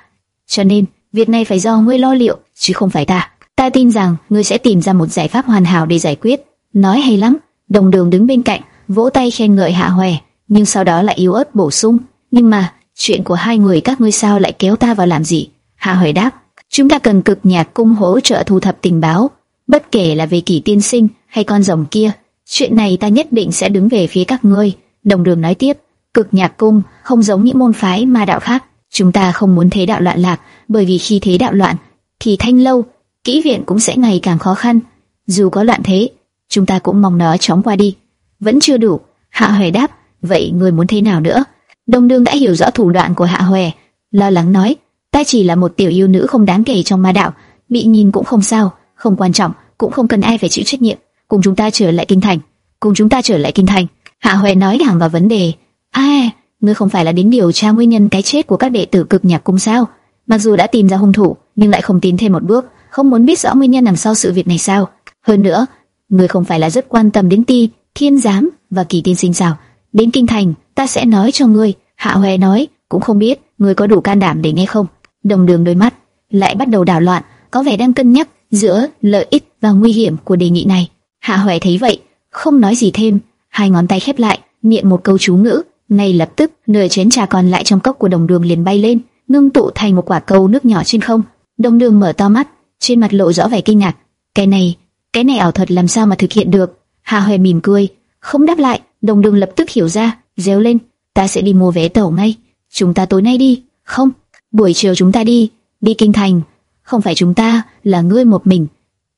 Cho nên, việc này phải do ngươi lo liệu, chứ không phải ta. Ta tin rằng ngươi sẽ tìm ra một giải pháp hoàn hảo để giải quyết. Nói hay lắm. Đồng Đường đứng bên cạnh, vỗ tay khen ngợi Hạ Hoè, nhưng sau đó lại yếu ớt bổ sung, nhưng mà chuyện của hai người các ngươi sao lại kéo ta vào làm gì? Hạ Hoè đáp, chúng ta cần cực nhạc cung hỗ trợ thu thập tình báo, bất kể là về kỷ tiên sinh hay con rồng kia. Chuyện này ta nhất định sẽ đứng về phía các ngươi. Đồng Đường nói tiếp, Cực nhạc cung không giống những môn phái ma đạo khác, chúng ta không muốn thế đạo loạn lạc, bởi vì khi thế đạo loạn, thì thanh lâu, kỹ viện cũng sẽ ngày càng khó khăn. Dù có loạn thế, chúng ta cũng mong nó chóng qua đi. Vẫn chưa đủ, Hạ Huệ đáp, vậy người muốn thế nào nữa? Đông Đương đã hiểu rõ thủ đoạn của Hạ Huệ, lo lắng nói, ta chỉ là một tiểu yêu nữ không đáng kể trong ma đạo, bị nhìn cũng không sao, không quan trọng, cũng không cần ai phải chịu trách nhiệm. Cùng chúng ta trở lại kinh thành, cùng chúng ta trở lại kinh thành. Hạ Huệ nói thẳng vào vấn đề. "A, ngươi không phải là đến điều tra nguyên nhân cái chết của các đệ tử cực nhạc cung sao? Mặc dù đã tìm ra hung thủ, nhưng lại không tiến thêm một bước, không muốn biết rõ nguyên nhân đằng sau sự việc này sao? Hơn nữa, ngươi không phải là rất quan tâm đến ti, thiên giám và kỳ tiên sinh sao? Đến kinh thành, ta sẽ nói cho ngươi. Hạ Huệ nói, cũng không biết ngươi có đủ can đảm để nghe không. Đồng đường đôi mắt lại bắt đầu đảo loạn, có vẻ đang cân nhắc giữa lợi ích và nguy hiểm của đề nghị này. Hạ Huệ thấy vậy, không nói gì thêm, hai ngón tay khép lại, niệm một câu chú ngữ, ngay lập tức nửa chén trà còn lại trong cốc của đồng đường liền bay lên, ngưng tụ thành một quả cầu nước nhỏ trên không. Đồng đường mở to mắt, trên mặt lộ rõ vẻ kinh ngạc. Cái này, cái này ảo thuật làm sao mà thực hiện được? Hạ Huệ mỉm cười, không đáp lại. Đồng đường lập tức hiểu ra, réo lên, ta sẽ đi mua vé tàu ngay. Chúng ta tối nay đi, không? Buổi chiều chúng ta đi, đi kinh thành. Không phải chúng ta, là ngươi một mình.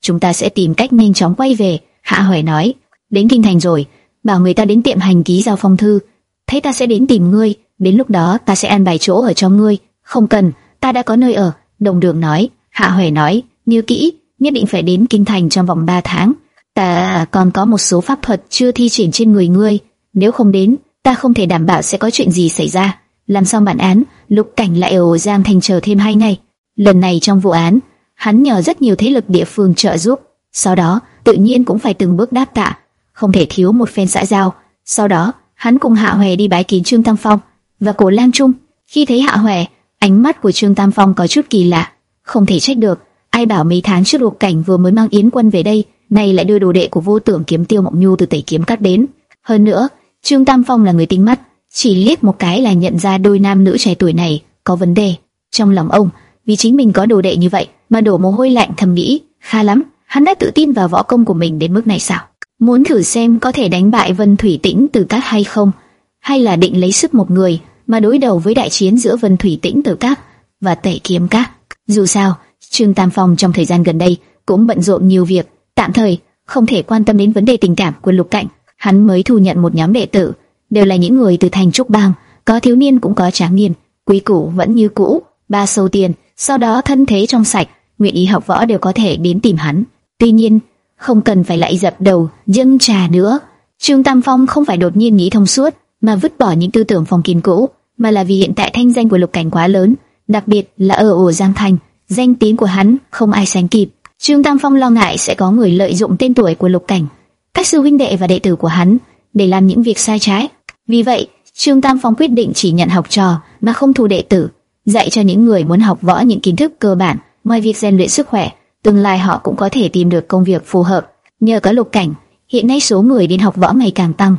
Chúng ta sẽ tìm cách nhanh chóng quay về. Hạ Hoài nói, đến kinh thành rồi, bảo người ta đến tiệm hành ký giao phong thư. Thấy ta sẽ đến tìm ngươi, đến lúc đó ta sẽ an bài chỗ ở cho ngươi. Không cần, ta đã có nơi ở. Đồng đường nói, Hạ Hoài nói, như kỹ, nhất định phải đến kinh thành trong vòng 3 tháng. Ta còn có một số pháp thuật chưa thi triển trên người ngươi, nếu không đến, ta không thể đảm bảo sẽ có chuyện gì xảy ra. Làm xong bản án, Lục Cảnh lại ở Giang Thành chờ thêm hai ngày. Lần này trong vụ án, hắn nhờ rất nhiều thế lực địa phương trợ giúp, sau đó tự nhiên cũng phải từng bước đáp tạ, không thể thiếu một phen xã giao. Sau đó, hắn cùng Hạ Hoè đi bái kiến Trương Tam Phong và Cổ Lang Trung. Khi thấy Hạ Hoè, ánh mắt của Trương Tam Phong có chút kỳ lạ, không thể trách được. Ai bảo mấy tháng trước Lục Cảnh vừa mới mang Yến Quân về đây, nay lại đưa đồ đệ của vô tưởng kiếm tiêu mộng nhu từ tẩy kiếm cắt đến. Hơn nữa, Trương Tam Phong là người tinh mắt, chỉ liếc một cái là nhận ra đôi nam nữ trẻ tuổi này có vấn đề. Trong lòng ông, vì chính mình có đồ đệ như vậy mà đổ mồ hôi lạnh thầm nghĩ, khá lắm, hắn đã tự tin vào võ công của mình đến mức này sao? Muốn thử xem có thể đánh bại Vân Thủy Tĩnh từ các hay không, hay là định lấy sức một người mà đối đầu với đại chiến giữa Vân Thủy Tĩnh từ các và Tẩy Kiếm các. Dù sao, Trương Tam Phong trong thời gian gần đây cũng bận rộn nhiều việc, tạm thời không thể quan tâm đến vấn đề tình cảm của Lục Cảnh. Hắn mới thu nhận một nhóm đệ tử, đều là những người từ thành trúc bang, có thiếu niên cũng có tráng niên, quý củ vẫn như cũ, ba sâu tiền, sau đó thân thế trong sạch, nguyện ý học võ đều có thể đến tìm hắn. Tuy nhiên, không cần phải lại dập đầu dâng trà nữa. Trương Tam Phong không phải đột nhiên nghĩ thông suốt, mà vứt bỏ những tư tưởng phong kiến cũ, mà là vì hiện tại thanh danh của Lục Cảnh quá lớn, đặc biệt là ở ổ Giang Thành, danh tiếng của hắn không ai sánh kịp. Trương Tam Phong lo ngại sẽ có người lợi dụng tên tuổi của Lục Cảnh, các sư huynh đệ và đệ tử của hắn để làm những việc sai trái. Vì vậy, Trương Tam Phong quyết định chỉ nhận học trò mà không thu đệ tử, dạy cho những người muốn học võ những kiến thức cơ bản. Ngoài việc rèn luyện sức khỏe, tương lai họ cũng có thể tìm được công việc phù hợp. Nhờ có Lục Cảnh, hiện nay số người đến học võ ngày càng tăng,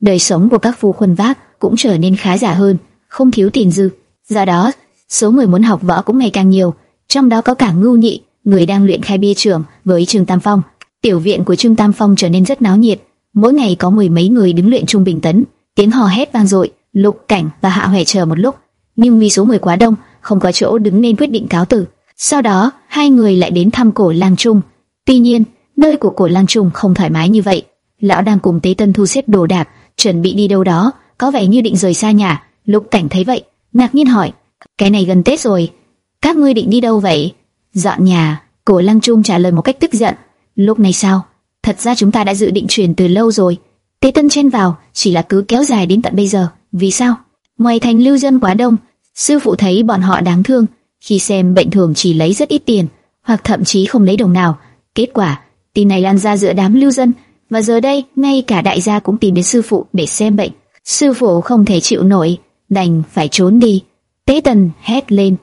đời sống của các phu khuân vác cũng trở nên khá giả hơn, không thiếu tiền dư. Do đó, số người muốn học võ cũng ngày càng nhiều, trong đó có cả Ngưu Nhị, người đang luyện khai bia trưởng với Trương Tam Phong. Tiểu viện của Trương Tam Phong trở nên rất náo nhiệt, mỗi ngày có mười mấy người đứng luyện trung bình tấn, tiếng hò hét vang dội. Lục Cảnh và Hạ Hoè chờ một lúc, nhưng vì số người quá đông, không có chỗ đứng nên quyết định cáo từ. Sau đó, hai người lại đến thăm cổ lang trung. Tuy nhiên, nơi của cổ lang trung không thoải mái như vậy. Lão đang cùng Tế Tân thu xếp đồ đạc, chuẩn bị đi đâu đó, có vẻ như định rời xa nhà. Lục Cảnh thấy vậy, ngạc nhiên hỏi: "Cái này gần Tết rồi, các ngươi định đi đâu vậy?" "Dọn nhà." Cổ Lăng Trung trả lời một cách tức giận. Lúc này sao? Thật ra chúng ta đã dự định chuyển từ lâu rồi. Tế Tân chen vào, chỉ là cứ kéo dài đến tận bây giờ. Vì sao? Ngoài thành lưu dân quá đông, sư phụ thấy bọn họ đáng thương, khi xem bệnh thường chỉ lấy rất ít tiền, hoặc thậm chí không lấy đồng nào. Kết quả, tin này lan ra giữa đám lưu dân, và giờ đây ngay cả đại gia cũng tìm đến sư phụ để xem bệnh. Sư phụ không thể chịu nổi, đành phải trốn đi. Tế Tần hét lên,